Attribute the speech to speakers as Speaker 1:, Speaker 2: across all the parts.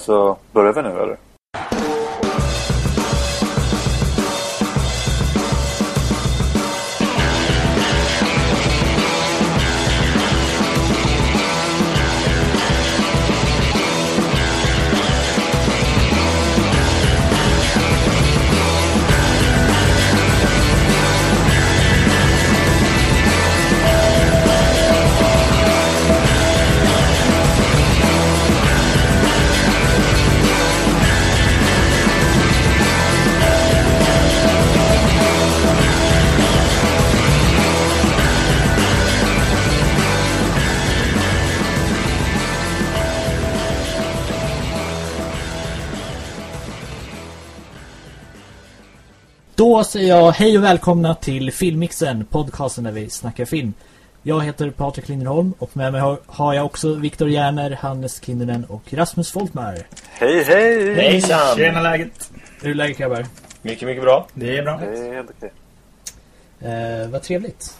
Speaker 1: alltså börjar vi nu eller?
Speaker 2: Då säger jag hej och välkomna till Filmmixen, podcasten där vi snackar film. Jag heter Patrik Linderholm och med mig har- jag också Viktor Järner, Hannes Kinnunen och Rasmus Foltmar.
Speaker 1: Hej hej!
Speaker 3: Hejsan!
Speaker 4: Tjena läget.
Speaker 2: Hur är läget grabbar?
Speaker 3: Mycket, mycket bra.
Speaker 4: Det är bra.
Speaker 1: Det är helt okej.
Speaker 2: Eh, vad trevligt.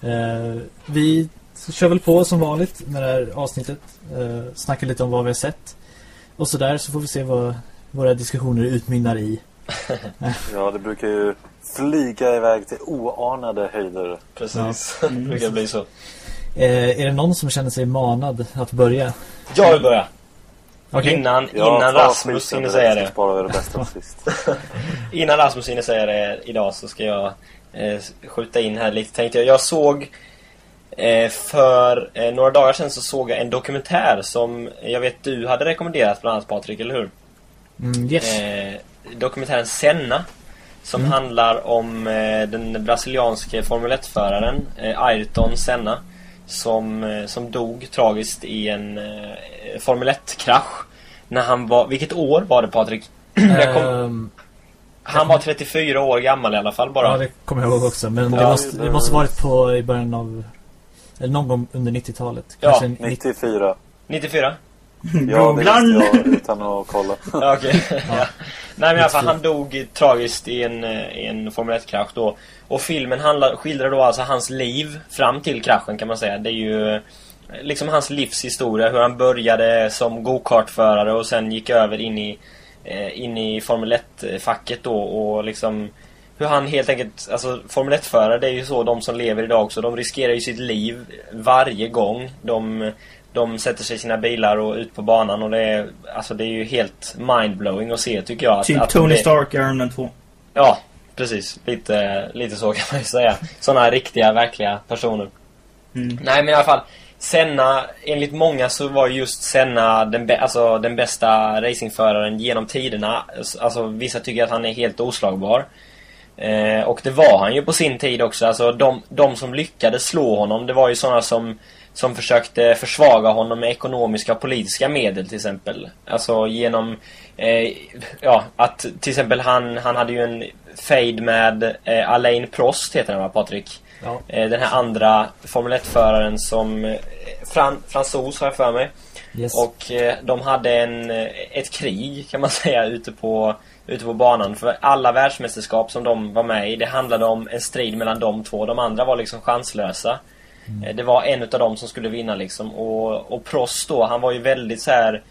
Speaker 2: Eh, vi kör väl på som vanligt med det här avsnittet. Eh, snackar lite om vad vi har sett. Och så där så får vi se vad våra diskussioner utmynnar i.
Speaker 1: Ja, det brukar ju flyga iväg till oanade höjder.
Speaker 3: Precis. det brukar bli så.
Speaker 2: Eh, är det någon som känner sig manad att börja?
Speaker 3: Jag vill börja.
Speaker 2: Okej.
Speaker 3: Innan,
Speaker 1: Ja,
Speaker 3: innan Rasmus hinner säga det.
Speaker 1: sparar vi det bästa sist.
Speaker 3: Innan Rasmus hinner säga det idag så ska jag eh, skjuta in här lite. Tänkte jag, jag såg eh, för eh, några dagar sedan så såg jag en dokumentär som jag vet du hade rekommenderat bland annat Patrik, eller hur?
Speaker 2: Mm, yes.
Speaker 3: Dokumentären Senna. Som
Speaker 2: Mm.
Speaker 3: handlar om eh, den brasilianske Formel 1-föraren eh, Ayrton Senna. Som, eh, som dog tragiskt i en eh, Formel 1-krasch. När han var, vilket år var det Patrik? Jag kom,
Speaker 2: Ehm,
Speaker 3: han var 34 år gammal i alla fall bara.
Speaker 2: Ja, det kommer jag ihåg också. Men det,
Speaker 3: Ja,
Speaker 2: måste, det måste varit på i början av... Eller någon gång under 90-talet.
Speaker 3: Ja,
Speaker 2: Kanske 90,
Speaker 1: 94.
Speaker 3: 94?
Speaker 1: Ja, det
Speaker 4: Googlar.
Speaker 1: visste jag utan att kolla.
Speaker 3: Ja, Okej. ja. Nej men i alla fall,
Speaker 2: 94.
Speaker 3: han dog tragiskt i en, eh, i en Formel 1-krasch då. Och filmen handlar, skildrar då alltså hans liv fram till kraschen kan man säga. Det är ju eh, liksom hans livshistoria. Hur han började som go-kartförare och sen gick över in i, eh, in i Formel 1-facket då och liksom hur han helt enkelt, alltså Formel 1-förare det är ju så de som lever idag också. De riskerar ju sitt liv varje gång de, de sätter sig i sina bilar och ut på banan och det är, alltså det är ju helt mindblowing att se tycker jag. Att,
Speaker 4: Typ
Speaker 3: att
Speaker 4: Tony
Speaker 3: det,
Speaker 4: Stark Iron Man 2.
Speaker 3: Ja, precis. Lite, lite så kan man ju säga. Sådana riktiga, verkliga personer.
Speaker 4: Mm.
Speaker 3: Nej men i alla fall. Senna, enligt många så var just Senna den, alltså, den bästa racingföraren genom tiderna. Alltså vissa tycker att han är helt oslagbar. Eh, och det var han ju på sin tid också. Alltså de, de som lyckades slå honom, det var ju sådana som, som försökte försvaga honom med ekonomiska och politiska medel till exempel. Alltså genom, eh, ja, att till exempel han, han hade ju en fade med eh, Alain Prost heter han va Patrik?
Speaker 2: Ja.
Speaker 3: Eh, den här andra Formel 1-föraren som eh, fran, fransos har jag för mig.
Speaker 2: yes.
Speaker 3: Och eh, de hade en, eh, ett krig kan man säga ute på, ute på banan. För alla världsmästerskap som de var med i, det handlade om en strid mellan de två. De andra var liksom chanslösa. Eh, det var en utav dem som skulle vinna liksom. Och, och Prost då, han var ju väldigt så här.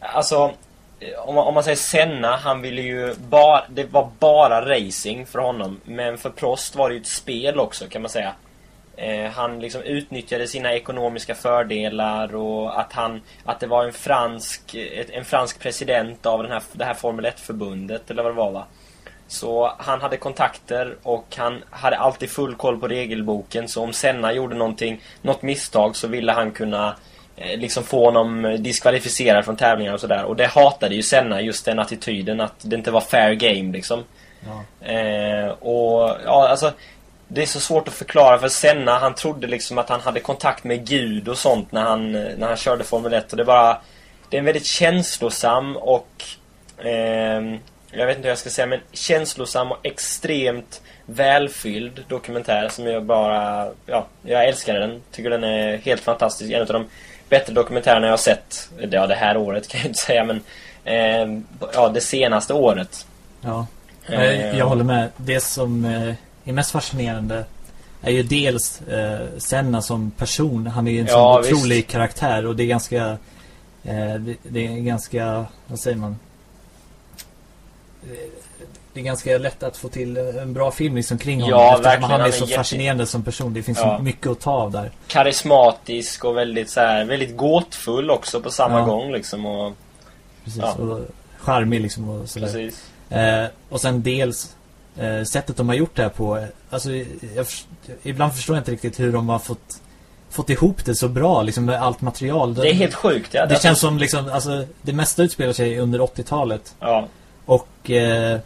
Speaker 3: Alltså, eh, om man, om man säger Senna, han ville ju bara, det var bara racing för honom. Men för Prost var det ju ett spel också kan man säga. Eh, han liksom utnyttjade sina ekonomiska fördelar och att han att det var en fransk ett, en fransk president av den här, det här Formel 1-förbundet eller vad det var va. Så han hade kontakter och han hade alltid full koll på regelboken så om Senna gjorde någonting, något misstag så ville han kunna eh, liksom få honom diskvalificerad från tävlingar och sådär. Och det hatade ju Senna, just den attityden att det inte var fair game liksom.
Speaker 2: Ja.
Speaker 3: Eh, och ja, alltså det är så svårt att förklara för Senna, han trodde liksom att han hade kontakt med Gud och sånt när han, när han körde Formel 1 och det är bara Det är en väldigt känslosam och ehm, Jag vet inte hur jag ska säga men känslosam och extremt välfylld dokumentär som jag bara Ja, jag älskar den. Tycker den är helt fantastisk. En av de bättre dokumentärerna jag har sett Ja, det här året kan jag inte säga men ehm, Ja, det senaste året.
Speaker 2: ja.
Speaker 3: Eh,
Speaker 2: Jag, jag håller med. Det som eh, är mest fascinerande är ju dels eh, Senna som person. Han är ju en
Speaker 3: Ja,
Speaker 2: sån otrolig
Speaker 3: visst.
Speaker 2: karaktär och det är ganska Eh, det är ganska, vad säger man? Det är ganska lätt att få till en bra film liksom kring honom.
Speaker 3: Ja,
Speaker 2: eftersom han är
Speaker 3: Han är
Speaker 2: så
Speaker 3: jätte-
Speaker 2: fascinerande som person. Det finns
Speaker 3: Ja.
Speaker 2: mycket att ta av där.
Speaker 3: Karismatisk och väldigt så här, väldigt gåtfull också på samma
Speaker 2: Ja.
Speaker 3: gång liksom. Och,
Speaker 2: Precis.
Speaker 3: Ja.
Speaker 2: Och charmig liksom och sådär.
Speaker 3: precis.
Speaker 2: Eh, och sen dels eh, sättet de har gjort det här på. Alltså, jag, ibland förstår jag inte riktigt hur de har fått, fått ihop det så bra liksom med allt material.
Speaker 3: Det är helt sjukt. Ja.
Speaker 2: det känns som liksom, alltså, det mesta utspelar sig under 80-talet.
Speaker 3: Ja,
Speaker 2: och eh,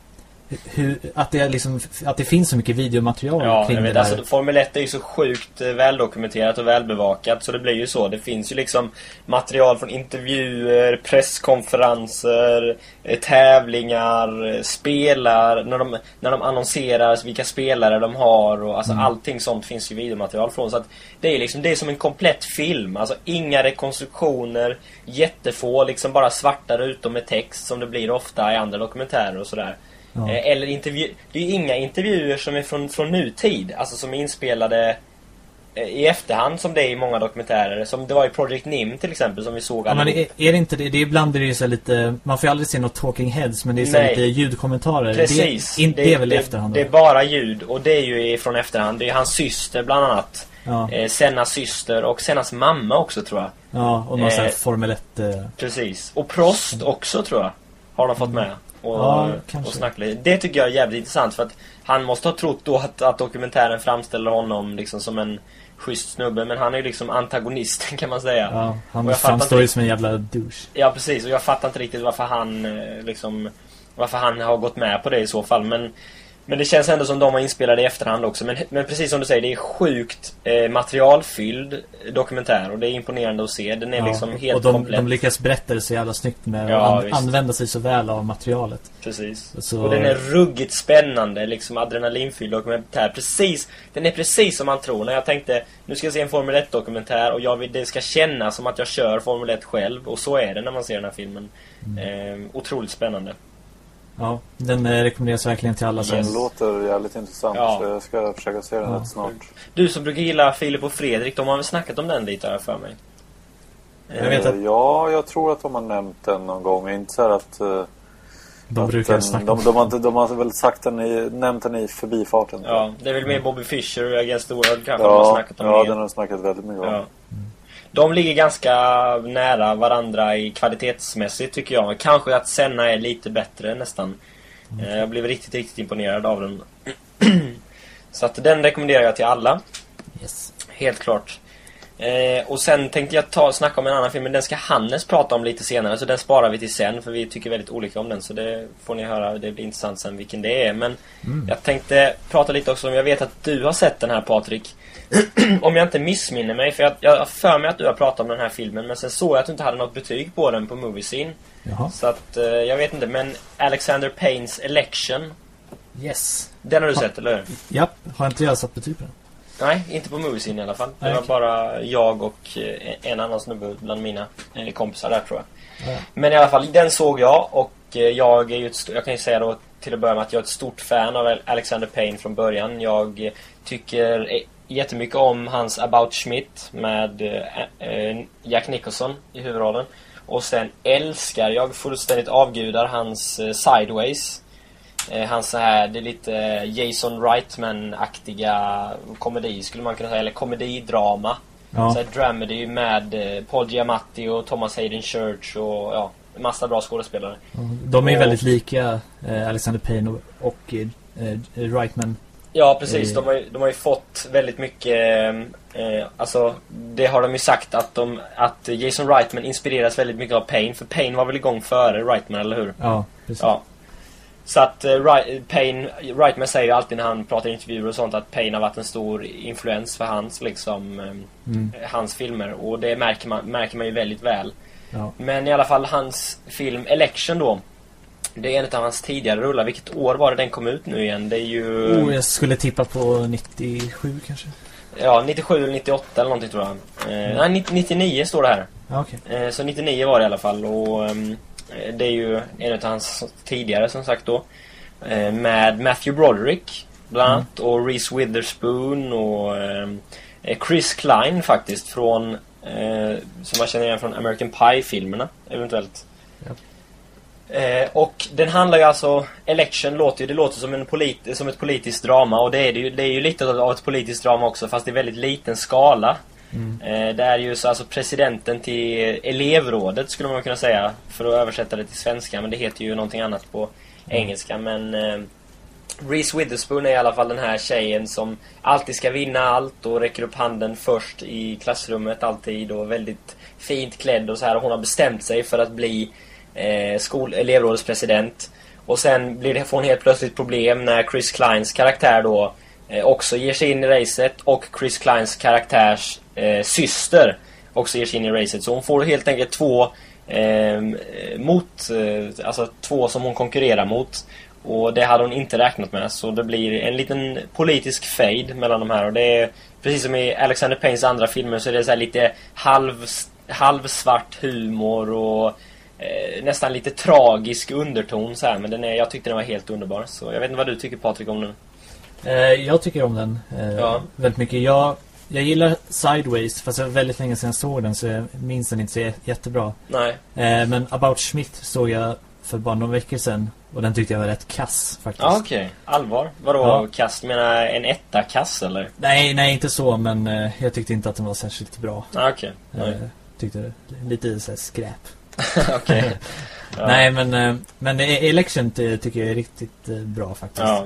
Speaker 2: hur, att, det liksom, att det finns så mycket videomaterial
Speaker 3: ja
Speaker 2: kring
Speaker 3: jag vet.
Speaker 2: det där.
Speaker 3: Alltså, Formel 1 är ju så sjukt eh, väldokumenterat och välbevakat så det blir ju så. Det finns ju liksom material från intervjuer, presskonferenser, eh, tävlingar, eh, spelar, när de, när de annonserar vilka spelare de har och alltså allting sånt finns ju videomaterial från. Så att det är liksom, det är som en komplett film. Alltså inga rekonstruktioner, jättefå, liksom bara svarta rutor med text som det blir ofta i andra dokumentärer och sådär.
Speaker 2: Ja.
Speaker 3: Eh, Eller intervju... Det är ju inga intervjuer som är från, från nutid. Alltså som är inspelade eh, i efterhand som det är i många dokumentärer. Som det var i Project Nim till exempel som vi såg
Speaker 2: Ja, men är, är det inte det? det är ibland är det ju så lite Man får ju aldrig se något talking heads Men det är så
Speaker 3: Nej.
Speaker 2: lite ljudkommentarer
Speaker 3: Precis.
Speaker 2: Det, inte, det, är väl i efterhand
Speaker 3: Det är bara ljud och det är ju från efterhand. Det är hans syster bland annat.
Speaker 2: ja.
Speaker 3: Eh, Sennas syster och Sennas mamma också tror jag.
Speaker 2: ja, och någon sån här
Speaker 3: eh,
Speaker 2: Formel 1 eh,
Speaker 3: Precis. Och Prost också tror jag. Har de fått med. Och,
Speaker 2: Ja,
Speaker 3: och snacka lite. Det tycker jag är jävligt intressant för att han måste ha trott då att, att dokumentären framställer honom liksom som en schysst snubbe. Men han är ju liksom antagonisten kan man säga.
Speaker 2: Ja, han framstår ju som en jävla douche
Speaker 3: Ja precis, och jag fattar inte riktigt varför han eh, liksom Varför han har gått med på det i så fall men Men det känns ändå som de har inspelade i efterhand också men, men precis som du säger, det är sjukt eh, materialfylld dokumentär och det är imponerande att se. Den är
Speaker 2: Ja,
Speaker 3: liksom helt
Speaker 2: Och de,
Speaker 3: komplett.
Speaker 2: de lyckas berätta det så jävla snyggt med
Speaker 3: Ja,
Speaker 2: att an, använda sig så väl av materialet
Speaker 3: Precis.
Speaker 2: Så-
Speaker 3: Och den är ruggigt spännande, liksom adrenalinfylld dokumentär. Precis, den är precis som man tror. När jag tänkte, nu ska jag se en Formel 1 dokumentär och jag vill, det ska kännas som att jag kör Formel 1 själv. Och så är det när man ser den här filmen.
Speaker 2: Mm.
Speaker 3: Eh, otroligt spännande.
Speaker 2: Ja, den eh, rekommenderas verkligen till alla som.
Speaker 1: Den låter jävligt intressant
Speaker 3: Ja.
Speaker 1: så jag ska försöka se den
Speaker 2: Ja.
Speaker 1: rätt snart.
Speaker 3: Du som brukar gilla Filip och Fredrik, de har väl snackat om den lite jag för mig?
Speaker 2: Jag vet att-
Speaker 1: Eh, Ja, jag tror att de har nämnt den någon gång. Inte så här att... eh,
Speaker 2: De
Speaker 1: att
Speaker 2: brukar
Speaker 1: den,
Speaker 2: snacka
Speaker 1: de, de, har de har väl sagt den i, nämnt den i förbifarten.
Speaker 3: Ja, det är väl med Bobby Fischer och Against the World kanske de har
Speaker 1: ja,
Speaker 3: snackat om
Speaker 1: ja
Speaker 3: det.
Speaker 1: den har snackat väldigt mycket om.
Speaker 3: Ja. De ligger ganska nära varandra i kvalitetsmässigt tycker jag. Kanske att Senna är lite bättre nästan. Eh, Jag blev riktigt, riktigt imponerad av den. Så att den rekommenderar jag till alla.
Speaker 2: yes.
Speaker 3: Helt klart. Eh, och sen tänkte jag ta snacka om en annan film, men den ska Hannes prata om lite senare. Så den sparar vi till sen, för vi tycker väldigt olika om den. Så det får ni höra, det blir intressant sen vilken det är. Men jag tänkte prata lite också om, jag vet att du har sett den här Patrik. om jag inte missminner mig, för jag, jag har för mig att du har pratat om den här filmen. Men sen såg jag att du inte hade något betyg på den på Moviescene.
Speaker 2: Jaha.
Speaker 3: Så att, eh, jag vet inte, men Alexander Paynes Election.
Speaker 2: Yes.
Speaker 3: Den har du
Speaker 2: Ha.
Speaker 3: sett, eller hur?
Speaker 2: Japp, har inte jag satt betyg på den?
Speaker 3: Nej, inte på Moviescene i alla fall. Det
Speaker 2: Nej,
Speaker 3: var bara jag och eh, en annan snubbe bland mina eh, kompisar där tror jag.
Speaker 2: Ja.
Speaker 3: Men i alla fall, den såg jag och eh, jag är ju ett Jag kan ju säga då till att börja med att jag är ett stort fan av Alexander Payne från början. Jag tycker jättemycket om hans About Schmidt med eh, eh, Jack Nicholson i huvudrollen. Och sen älskar jag fullständigt avgudar hans eh, Sideways. Hans så här, det är lite Jason Reitman-aktiga komedi skulle man kunna säga, eller komedidrama.
Speaker 2: Ja.
Speaker 3: Så här dramedy med Paul Giamatti och Thomas Hayden Church och ja, massa bra skådespelare.
Speaker 2: De är ju väldigt lika Alexander Payne och, och Reitman.
Speaker 3: Ja precis,
Speaker 2: Eh.
Speaker 3: de har, ju, de har ju fått väldigt mycket eh, Alltså Det har de ju sagt att de Att Jason Reitman inspireras väldigt mycket av Payne För Payne var väl igång före Reitman, eller hur?
Speaker 2: Ja, precis.
Speaker 3: Ja Så att eh, Ri- Payne Reitman säger ju alltid när han pratar i intervjuer och sånt Att Payne har varit en stor influens för hans liksom eh,
Speaker 2: Mm,
Speaker 3: Hans filmer och det märker man, märker man ju väldigt väl
Speaker 2: ja.
Speaker 3: Men i alla fall hans film Election då Det är en av hans tidigare rullar Vilket år var det den kom ut nu igen? Det är ju
Speaker 2: Oh, jag skulle tippa på 97 kanske.
Speaker 3: Ja, 97 eller 98 eller någonting tror jag. Eh, nej, 90 99 står det här.
Speaker 2: Ja, okej.
Speaker 3: Eh, så 99 var det i alla fall och eh, det är ju en av hans tidigare som sagt då. Eh, med Matthew Broderick bland annat och Reese Witherspoon och ehm, eh, Chris Klein faktiskt från Eh, som man känner igen från American Pie-filmerna, eventuellt. Eh, och den handlar ju alltså, Election låter ju, det låter som, en polit, som ett politiskt drama. Och det är det ju, det är ju lite av ett politiskt drama också fast i väldigt liten skala.
Speaker 2: Mm.
Speaker 3: Eh, det är ju så alltså presidenten till elevrådet skulle man kunna säga för att översätta det till svenska. Men det heter ju någonting annat på engelska. Men eh, Reese Witherspoon är i alla fall den här tjejen som alltid ska vinna allt och räcker upp handen först i klassrummet alltid och väldigt fint klädd och så här. Och hon har bestämt sig för att bli eh, skol elevrådets president. Och sen blir det, får hon helt plötsligt problem när Chris Kleins karaktär då eh, också ger sig in i racet och Chris Kleins karaktärs eh, syster också ger sig in i racet. Så hon får helt enkelt två eh, mot, eh, alltså två som hon konkurrerar mot. Och det hade hon inte räknat med. Så det blir en liten politisk fade mellan de här. Och det är precis som i Alexander Paynes andra filmer så är det så här lite halv, halvsvart humor och eh, nästan lite tragisk underton så här. Men den är, jag tyckte den var helt underbar. Så jag vet inte vad du tycker Patrik om den.
Speaker 2: Eh, jag tycker om den eh,
Speaker 3: Ja.
Speaker 2: väldigt mycket. Jag, jag gillar Sideways, fast det var väldigt länge sedan jag såg den så jag minns den inte så jä- jättebra.
Speaker 3: Nej.
Speaker 2: Eh, men About Schmidt såg jag för bara några veckor sedan och den tyckte jag var rätt kass faktiskt.
Speaker 3: Ja okej. Allvar? Vadå
Speaker 2: Ja.
Speaker 3: kast? Menar en etta kass eller?
Speaker 2: Nej, nej inte så men eh, jag tyckte inte att den var särskilt bra.
Speaker 3: Ja okej.
Speaker 2: Eh,
Speaker 3: Nej.
Speaker 2: tyckte lite så här skräp.
Speaker 3: Okej. Ja.
Speaker 2: Nej men, eh, men eh, Election ty- tycker jag är riktigt eh, bra faktiskt.
Speaker 3: Ja.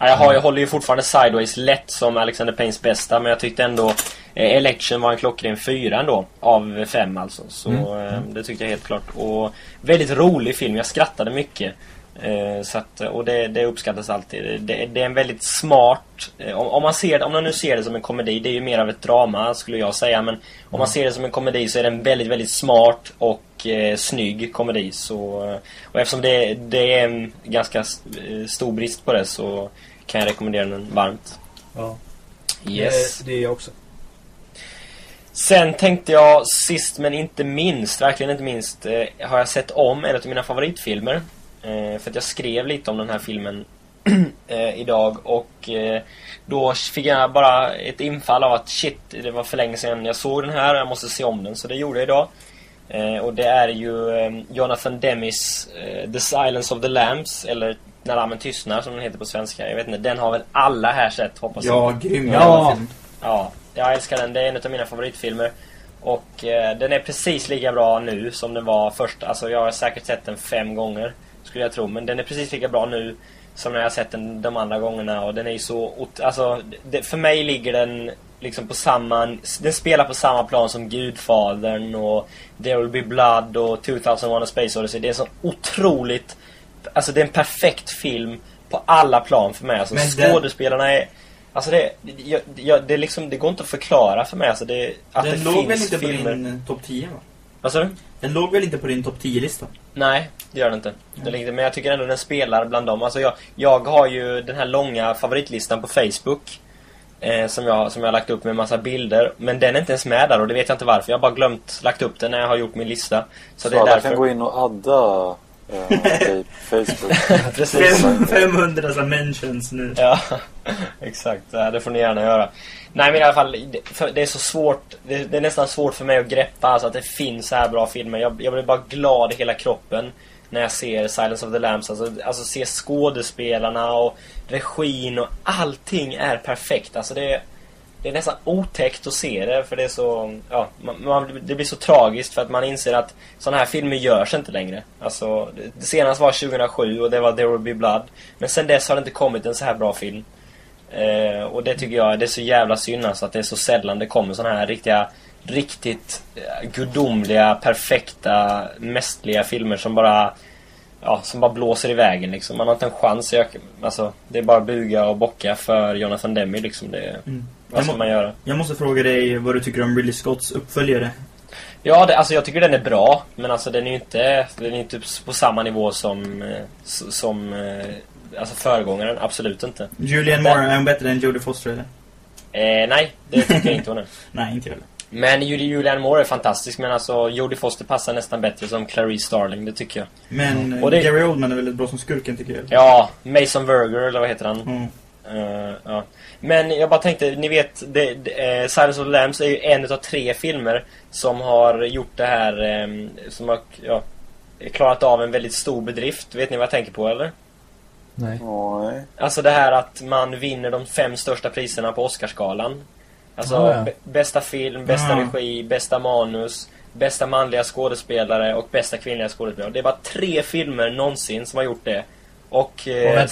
Speaker 3: Ja, jag, har, jag håller ju fortfarande Sideways lätt som Alexander Paynes bästa men jag tyckte ändå eh, Election var en klockren fyra ändå av fem alltså. Så
Speaker 2: Mm.
Speaker 3: det tyckte jag helt klart. Och väldigt rolig film, jag skrattade mycket. Eh, så att, och det, det uppskattas alltid. Det, det är en väldigt smart... Eh, om, man ser, om man nu ser det som en komedi, det är ju mer av ett drama skulle jag säga. Men om man ser det som en komedi så är det en väldigt, väldigt smart och eh, snygg komedi. Så, eh, och eftersom det, det är en ganska stor brist på det så kan jag rekommendera den varmt.
Speaker 2: Ja.
Speaker 3: Yes.
Speaker 2: Det, det är jag också.
Speaker 3: Sen tänkte jag sist men inte minst, verkligen inte minst, har jag sett om en av mina favoritfilmer. Eh, för att jag skrev lite om den här filmen eh, idag och eh, då fick jag bara ett infall av att shit, det var för länge sedan jag såg den här, jag måste se om den. Så det gjorde jag idag. Och det är ju Jonathan Demis The Silence of the Lambs, eller När lammen tystnar som den heter på svenska. Jag vet inte, den har väl alla här sett hoppas jag.
Speaker 4: Ja, grym
Speaker 2: Ja.
Speaker 3: Ja, jag älskar den. Det är en av mina favoritfilmer. Och den är precis lika bra nu som den var först. Alltså jag har säkert sett den fem gånger. Skulle jag tro. Men den är precis lika bra nu som när jag sett den de andra gångerna. Och den är ju så... Alltså, det, för mig ligger den liksom på samma... Den spelar på samma plan som Gudfadern och There Will Be Blood och 2001 A Space Odyssey. Det är en så otroligt... Alltså det är en perfekt film på alla plan för mig. Alltså
Speaker 4: Men den-
Speaker 3: skådespelarna är... Alltså det, jag, jag, det, liksom, det går inte att förklara för mig. Alltså det, att
Speaker 4: Den
Speaker 3: det
Speaker 4: låg
Speaker 3: finns
Speaker 4: väl inte
Speaker 3: filmer.
Speaker 4: på din topp 10 va?
Speaker 3: Vad sa du?
Speaker 4: Den låg väl inte på din topp 10-lista?
Speaker 3: Nej, det gör den inte. Det ligger, men jag tycker ändå den spelar bland dem. Alltså jag, jag har ju den här långa favoritlistan på Facebook. Eh, som, jag, som jag har lagt upp med en massa bilder. Men den är inte ens med där och det vet jag inte varför. Jag har bara glömt lagt upp den när jag har gjort min lista. Så,
Speaker 1: Så
Speaker 3: det är
Speaker 1: alla
Speaker 3: därför.
Speaker 1: kan gå in och adda eh, dig på Facebook.
Speaker 3: Precis.
Speaker 4: Fem- 500 så mentions nu.
Speaker 3: Ja, exakt. Det får ni gärna göra. Nej men i alla fall, det, är så svårt. Det, är nästan svårt för mig att greppa alltså, att det finns så här bra filmer. Jag, jag blir bara glad i hela kroppen när jag ser Silence of the Lambs. Alltså, alltså se skådespelarna och regin och allting är perfekt. Alltså det är, det är nästan otäckt att se det för det är så... Ja, man, man, det blir så tragiskt för att man inser att sådana här filmer görs inte längre. Alltså, det, det senaste var 2007 och det var There Will Be Blood. Men sen dess har det inte kommit en så här bra film. Eh, och det tycker jag det är så jävla synd alltså att det är så sällan det kommer såna här riktiga Riktigt eh, gudomliga, perfekta, mästliga filmer som bara Ja, som bara blåser i vägen liksom. Man har inte en chans. Jag, alltså, det är bara buga och bocka för Jonathan Demme liksom. Det,
Speaker 4: Mm.
Speaker 3: Vad ska man göra?
Speaker 4: Jag måste fråga dig vad du tycker om Ridley Scotts uppföljare.
Speaker 3: Ja, det, alltså jag tycker den är bra. Men alltså den är ju inte, den är inte på samma nivå som, eh, som eh, alltså föregångaren. Absolut inte.
Speaker 4: Julianne Moore, är hon bättre än Jodie Foster eller?
Speaker 3: Eh, nej, det tycker jag inte hon är.
Speaker 4: Nej, inte heller.
Speaker 3: Men Judy Julianne Moore är fantastisk. Men alltså Jodie Foster passar nästan bättre som Clarice Starling. Det tycker jag.
Speaker 4: Men
Speaker 3: Och det-
Speaker 4: Gary Oldman är väldigt bra som skurken tycker jag.
Speaker 3: Ja, Mason Verger eller vad heter han?
Speaker 4: Mm.
Speaker 3: Eh, ja. Men jag bara tänkte, ni vet, det, det, eh, Silence of the Lambs är ju en utav tre filmer som har gjort det här, eh, som har ja, klarat av en väldigt stor bedrift. Vet ni vad jag tänker på eller?
Speaker 2: Nej.
Speaker 1: Nej.
Speaker 3: Alltså det här att man vinner de fem största priserna på Oscarsgalan. Alltså
Speaker 2: Ah, ja.
Speaker 3: bästa film, bästa
Speaker 4: Ah.
Speaker 3: regi, bästa manus, bästa manliga skådespelare och bästa kvinnliga skådespelare. Det är bara tre filmer någonsin som har gjort det. Och, eh,
Speaker 2: Och vänta,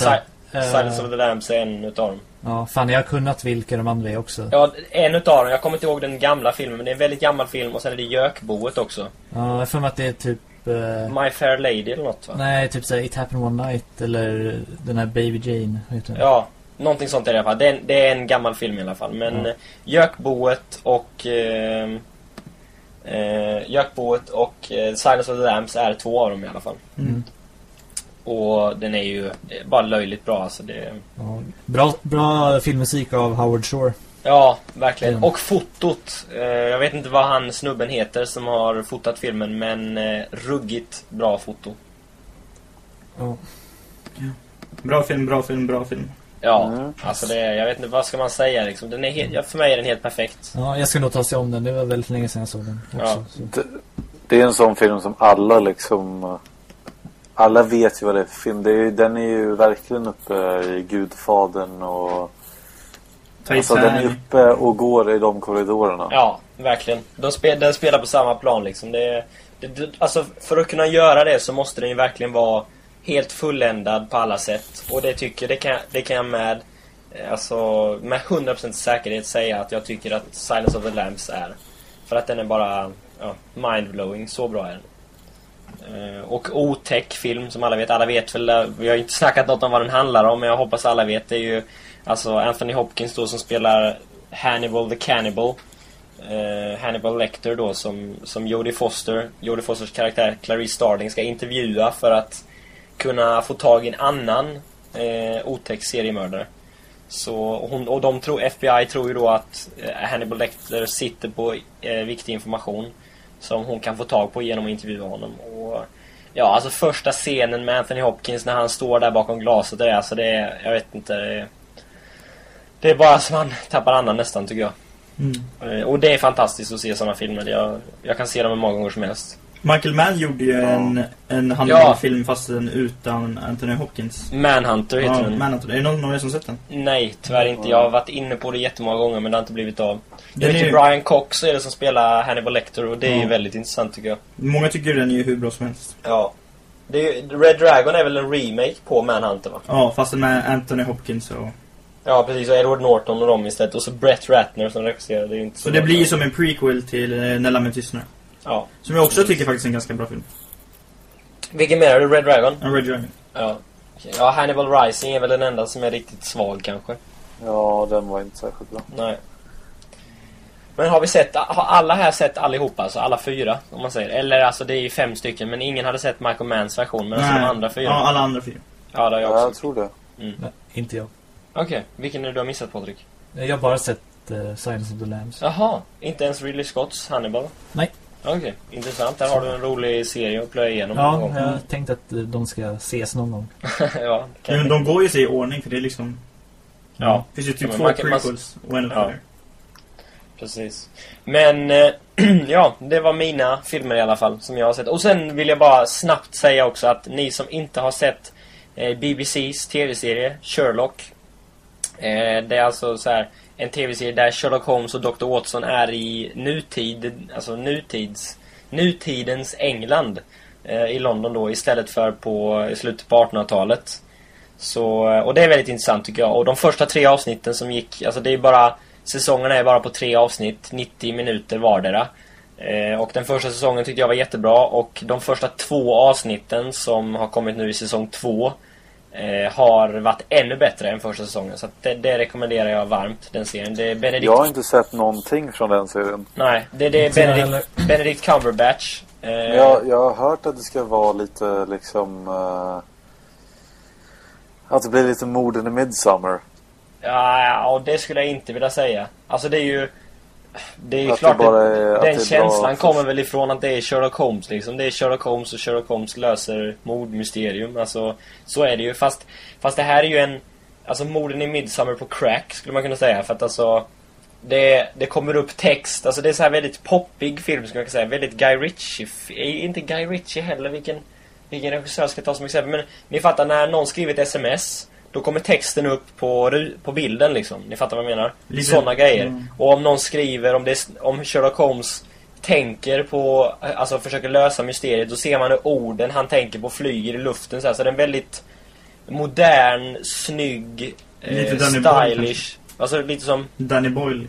Speaker 3: Si-
Speaker 2: eh,
Speaker 3: Silence of the Lambs är en utav dem.
Speaker 2: Ja, fan jag har kunnat vilka de andra är också.
Speaker 3: Ja, en utav dem. Jag kommer inte ihåg den gamla filmen, men det är en väldigt gammal film. Och sen är det Gökboet också.
Speaker 2: Ja, jag för mig att det är typ... Eh,
Speaker 3: My Fair Lady eller något va?
Speaker 2: nej, typ såhär It Happened One Night eller den här Baby Jane. Heter den?
Speaker 3: Ja, någonting sånt i alla fall. Det är en, det är en gammal film i alla fall. Men
Speaker 2: Ja.
Speaker 3: ja. Gökboet och... Eh, eh, Gökboet och eh, Silence of the Lambs är två av dem i alla fall.
Speaker 2: Mm.
Speaker 3: Och den är ju eh, bara löjligt bra alltså. Det,
Speaker 2: Ja. Bra, bra filmmusik av Howard Shore.
Speaker 3: Ja, verkligen.
Speaker 2: Mm.
Speaker 3: Och fotot. Eh, jag vet inte vad han snubben heter som har fotat filmen, men eh, ruggigt bra foto.
Speaker 2: Ja.
Speaker 4: Bra film, bra film, bra film.
Speaker 3: Ja,
Speaker 1: Mm.
Speaker 3: alltså det, jag vet inte, vad ska man säga liksom. Den är helt, för mig är den helt perfekt.
Speaker 2: ja, jag ska nog ta sig om den. Det var väldigt länge sedan jag såg den också.
Speaker 3: Ja.
Speaker 2: Så.
Speaker 1: Det, det är en sån film som alla liksom... Alla vet ju vad det är för film. Det är, den är ju verkligen uppe i Gudfadern och... Alltså den är uppe och går i de korridorerna.
Speaker 3: Ja, verkligen. De spel, den spelar på samma plan liksom. Det, det, det, alltså, för att kunna göra det så måste den ju verkligen vara helt fulländad på alla sätt. Och det tycker det kan, det kan jag med, eh, alltså, med 100% säkerhet säga att jag tycker att Silence of the Lambs är. För att den är bara ja, mindblowing. Så bra är den. Eh, Och otäck film som alla vet. Alla vet väl, eh, vi har inte snackat något om vad den handlar om men jag hoppas alla vet. Det är ju alltså Anthony Hopkins då som spelar Hannibal the Cannibal. Uh, Hannibal Lecter då som, som Jodie Foster, Jodie Fosters karaktär Clarice Starling ska intervjua för att kunna få tag i en annan uh, otäck seriemördare. Så, hon, och de tror, FBI tror ju då att uh, Hannibal Lecter sitter på uh, viktig information som hon kan få tag på genom att intervjua honom. Och, ja, alltså första scenen med Anthony Hopkins när han står där bakom glaset, det är, alltså det är, jag vet inte, det är, det är bara som man tappar andan nästan tycker jag.
Speaker 4: Mm.
Speaker 3: Eh, Och det är fantastiskt att se sådana filmer. Jag, jag kan se dem hur många gånger som helst.
Speaker 4: Michael Mann gjorde ju en, en
Speaker 3: Ja.
Speaker 4: Hannibal-film fast den utan Anthony Hopkins.
Speaker 3: Manhunter heter
Speaker 4: Ja,
Speaker 3: den.
Speaker 4: Manhunter. Är det någon er som sett den?
Speaker 3: Nej, tyvärr inte. Jag har varit inne på det jättemånga gånger men det har inte blivit av. Vet
Speaker 4: är
Speaker 3: ju
Speaker 4: ju-
Speaker 3: Brian Cox är det som spelar Hannibal Lecter och det är ju
Speaker 4: Ja.
Speaker 3: väldigt intressant tycker jag.
Speaker 4: Många tycker den är ju hur bra som helst.
Speaker 3: Ja. Det är, ju- Red Dragon är väl en remake på Manhunter va?
Speaker 4: Ja, fast med Anthony Hopkins och...
Speaker 3: Ja precis, och Edward Norton och dem istället. Och så Brett Ratner som regisserar. Det är inte
Speaker 4: Så det blir ju som en prequel till eh, När tystnar.
Speaker 3: Ja.
Speaker 4: Som jag också tycker faktiskt är en ganska bra film.
Speaker 3: Vilken menar du? Red Dragon?
Speaker 4: En Red Dragon.
Speaker 3: Ja. Ja, Hannibal Rising är väl den enda som är riktigt svag kanske.
Speaker 1: Ja, den var inte särskilt bra.
Speaker 3: Nej. Men har vi sett, har alla här sett allihopa? Alltså alla fyra, om man säger. Eller alltså det är ju fem stycken, men ingen hade sett Michael Manns version. Men alltså de andra fyra?
Speaker 4: Ja, alla andra fyra.
Speaker 3: Ja, det har jag
Speaker 1: Ja, jag
Speaker 3: också.
Speaker 1: tror det.
Speaker 2: Nej, inte jag.
Speaker 3: Okej, vilken är det du har missat Patrik?
Speaker 2: Jag har bara sett uh, Silence of the Lambs.
Speaker 3: Jaha, inte ens Ridley Scotts Hannibal?
Speaker 2: Nej.
Speaker 3: Okej, intressant. Där har du en rolig serie att plöja igenom
Speaker 2: Ja,
Speaker 3: någon gång.
Speaker 2: jag har tänkt att eh, de ska ses någon gång.
Speaker 3: ja, kan
Speaker 4: Men de går ju sig i ordning för det är liksom...
Speaker 3: Ja,
Speaker 4: Det finns ju typ två prequels och en
Speaker 3: Ja. precis. Men, eh, ja, det var mina filmer i alla fall som jag har sett. Och sen vill jag bara snabbt säga också att ni som inte har sett BBCs tv-serie Sherlock. Eh, det är alltså så här en tv-serie där Sherlock Holmes och Dr. Watson är i nutid, alltså nutids, nutidens England. Eh, I London då istället för på i slutet på 1800-talet. Så, och det är väldigt intressant tycker jag. Och de första tre avsnitten som gick, alltså det är bara Säsongerna är bara på tre avsnitt, 90 minuter vardera. Eh, och den första säsongen tyckte jag var jättebra och de första två avsnitten som har kommit nu i säsong två eh, har varit ännu bättre än första säsongen. Så att det, det rekommenderar jag varmt, den serien. Det är Benedict...
Speaker 1: Jag har inte sett någonting från den serien.
Speaker 3: Nej, det, det är Benedict, Benedict Cumberbatch. Eh,
Speaker 1: jag, jag har hört att det ska vara lite liksom... eh, att det blir lite morden i Midsummer.
Speaker 3: Ja, och det skulle jag inte vilja säga. Alltså det är ju... Det är ju
Speaker 1: Att det
Speaker 3: klart
Speaker 1: bara
Speaker 3: att
Speaker 1: är- att
Speaker 3: den
Speaker 1: det
Speaker 3: känslan kommer väl ifrån att det är Sherlock Holmes liksom. Det är Sherlock Holmes och Sherlock Holmes löser mordmysterium. Alltså, så är det ju. Fast, fast det här är ju en... alltså morden i Midsummer på crack skulle man kunna säga. För att alltså det, det kommer upp text, alltså det är så här väldigt poppig film skulle man kunna säga. Väldigt Guy Ritchie. eh, Inte Guy Ritchie heller, vilken, vilken regissör ska jag ta som exempel. Men ni fattar, när någon skriver ett sms då kommer texten upp på, på bilden liksom. Ni fattar vad jag menar?
Speaker 4: Lite-
Speaker 3: Sådana grejer.
Speaker 4: Mm.
Speaker 3: Och om någon skriver, om, det är, om Sherlock Holmes tänker på, alltså försöker lösa mysteriet, då ser man hur orden han tänker på flyger i luften så här. Så det är en väldigt modern, snygg,
Speaker 4: Lite
Speaker 3: eh,
Speaker 4: Danny Boyle,
Speaker 3: stylish. Alltså lite som,
Speaker 4: Danny Boyle.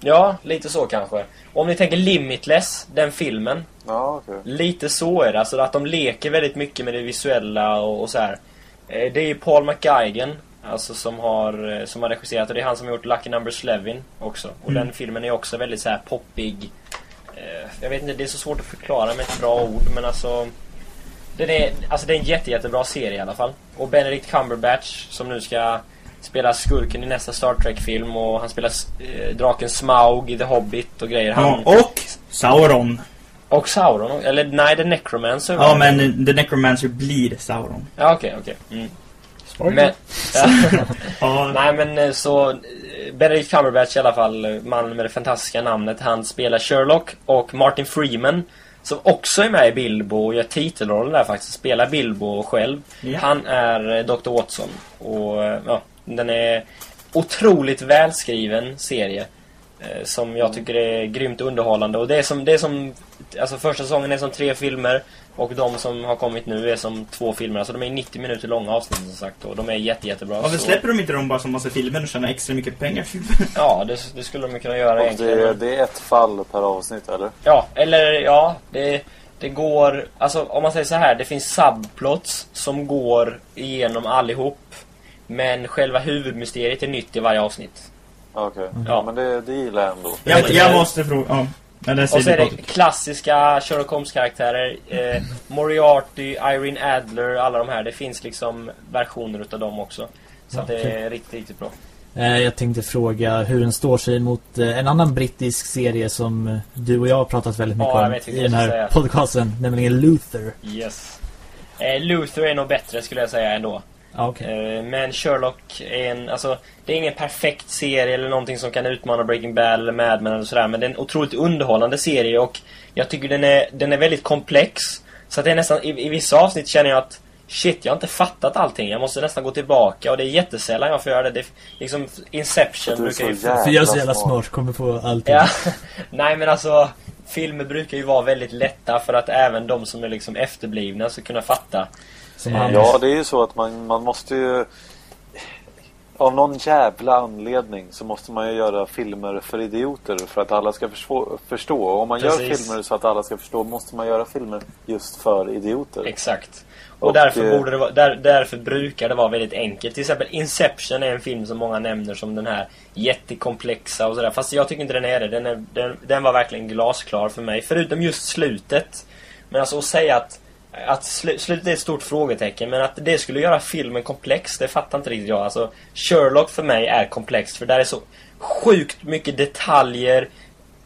Speaker 3: ja, lite så kanske. Om ni tänker Limitless, den filmen.
Speaker 1: Ja, okej.
Speaker 3: Lite så är det, alltså att de leker väldigt mycket med det visuella och, och så här. Eh, Det är Paul McGuigan, alltså som har, eh, som har regisserat och det är han som har gjort Lucky Number Slevin också. Och
Speaker 4: Mm.
Speaker 3: den filmen är också väldigt så här poppig. Eh, Jag vet inte, det är så svårt att förklara med ett bra ord men alltså den är, alltså det är en jätte, jättebra serie i alla fall. Och Benedict Cumberbatch som nu ska spela skurken i nästa Star Trek-film och han spelar eh, draken Smaug i The Hobbit och grejer. Han,
Speaker 4: Ja, och Sauron.
Speaker 3: Och Sauron, eller nej, The Necromancer.
Speaker 4: Ja, men The Necromancer blir Sauron.
Speaker 3: Ja, okej, okej. Mm.
Speaker 2: Spoiler.
Speaker 3: Men, ja, nej men eh, så eh, Benedict Cumberbatch i alla fall, eh, mannen med det fantastiska namnet, han spelar Sherlock och Martin Freeman som också är med i Bilbo och gör titelrollen där faktiskt, spelar Bilbo själv.
Speaker 4: Ja.
Speaker 3: Han är Dr. Watson och ja, den är otroligt välskriven serie. Eh, Som jag tycker är grymt underhållande och det är som, det är som Alltså första säsongen är som tre filmer och de som har kommit nu är som två filmer. Alltså de är 90 minuter långa avsnitt som sagt och de är jätte, jättebra.
Speaker 4: Varför
Speaker 3: Så-
Speaker 4: släpper de inte dem bara som massa filmer och tjänar extra mycket pengar?
Speaker 3: Ja, det, det skulle de kunna göra
Speaker 1: Och
Speaker 3: egentligen.
Speaker 1: det, det är ett fall per avsnitt, eller?
Speaker 3: Ja, eller ja, det, det går... Alltså om man säger så här, det finns subplots som går igenom allihop. Men själva huvudmysteriet är nytt i varje avsnitt.
Speaker 1: Ja, Okej.
Speaker 3: Ja.
Speaker 1: Men det, det gillar jag ändå.
Speaker 4: Jag, jag måste fråga... Ja. Eller
Speaker 3: Och så är det klassiska Sherlock Holmes-karaktärer. Eh, Moriarty, Irene Adler, alla de här. Det finns liksom versioner utav dem också. Så att det är riktigt, riktigt bra.
Speaker 2: Eh, Jag tänkte fråga hur den står sig mot eh, en annan brittisk serie som eh, du och jag har pratat väldigt mycket
Speaker 3: Ja,
Speaker 2: om
Speaker 3: vet
Speaker 2: i den här
Speaker 3: säga.
Speaker 2: podcasten, nämligen Luther.
Speaker 3: Yes. Eh, Luther är nog bättre skulle jag säga ändå.
Speaker 2: Ja, okej.
Speaker 3: Eh, Men Sherlock är en, alltså det är ingen perfekt serie eller någonting som kan utmana Breaking Bad eller Mad Men eller sådär men det är en otroligt underhållande serie och jag tycker den är, den är väldigt komplex. Så att det är nästan, i, i vissa avsnitt känner jag att Shit, jag har inte fattat allting. Jag måste nästan gå tillbaka och det är jättesällan jag får göra det. det är liksom Inception
Speaker 1: För du är så
Speaker 3: brukar ju...
Speaker 2: För jag är så jävla
Speaker 1: smart.
Speaker 2: smart, kommer på allting.
Speaker 3: Ja, nej men alltså Filmer brukar ju vara väldigt lätta för att även de som är liksom efterblivna ska kunna fatta.
Speaker 2: Som
Speaker 3: Eh,
Speaker 2: han,
Speaker 1: Ja, det är ju så att man, man måste ju... Av någon jävla anledning så måste man ju göra filmer för idioter för att alla ska förstå. förstå. Och om man gör
Speaker 3: Precis.
Speaker 1: filmer så att alla ska förstå måste man göra filmer just för idioter.
Speaker 3: Exakt. Och,
Speaker 1: Och,
Speaker 3: därför,
Speaker 1: eh,
Speaker 3: borde det vara, där, därför brukar det vara väldigt enkelt. Till exempel Inception är en film som många nämner som den här jättekomplexa och sådär. Fast jag tycker inte den är det. Den, är, den, den var verkligen glasklar för mig. Förutom just slutet. Men alltså att säga att, att sl slutet är ett stort frågetecken. Men att det skulle göra filmen komplex, det fattar inte riktigt jag. Alltså Sherlock för mig är komplext. För där är så sjukt mycket detaljer.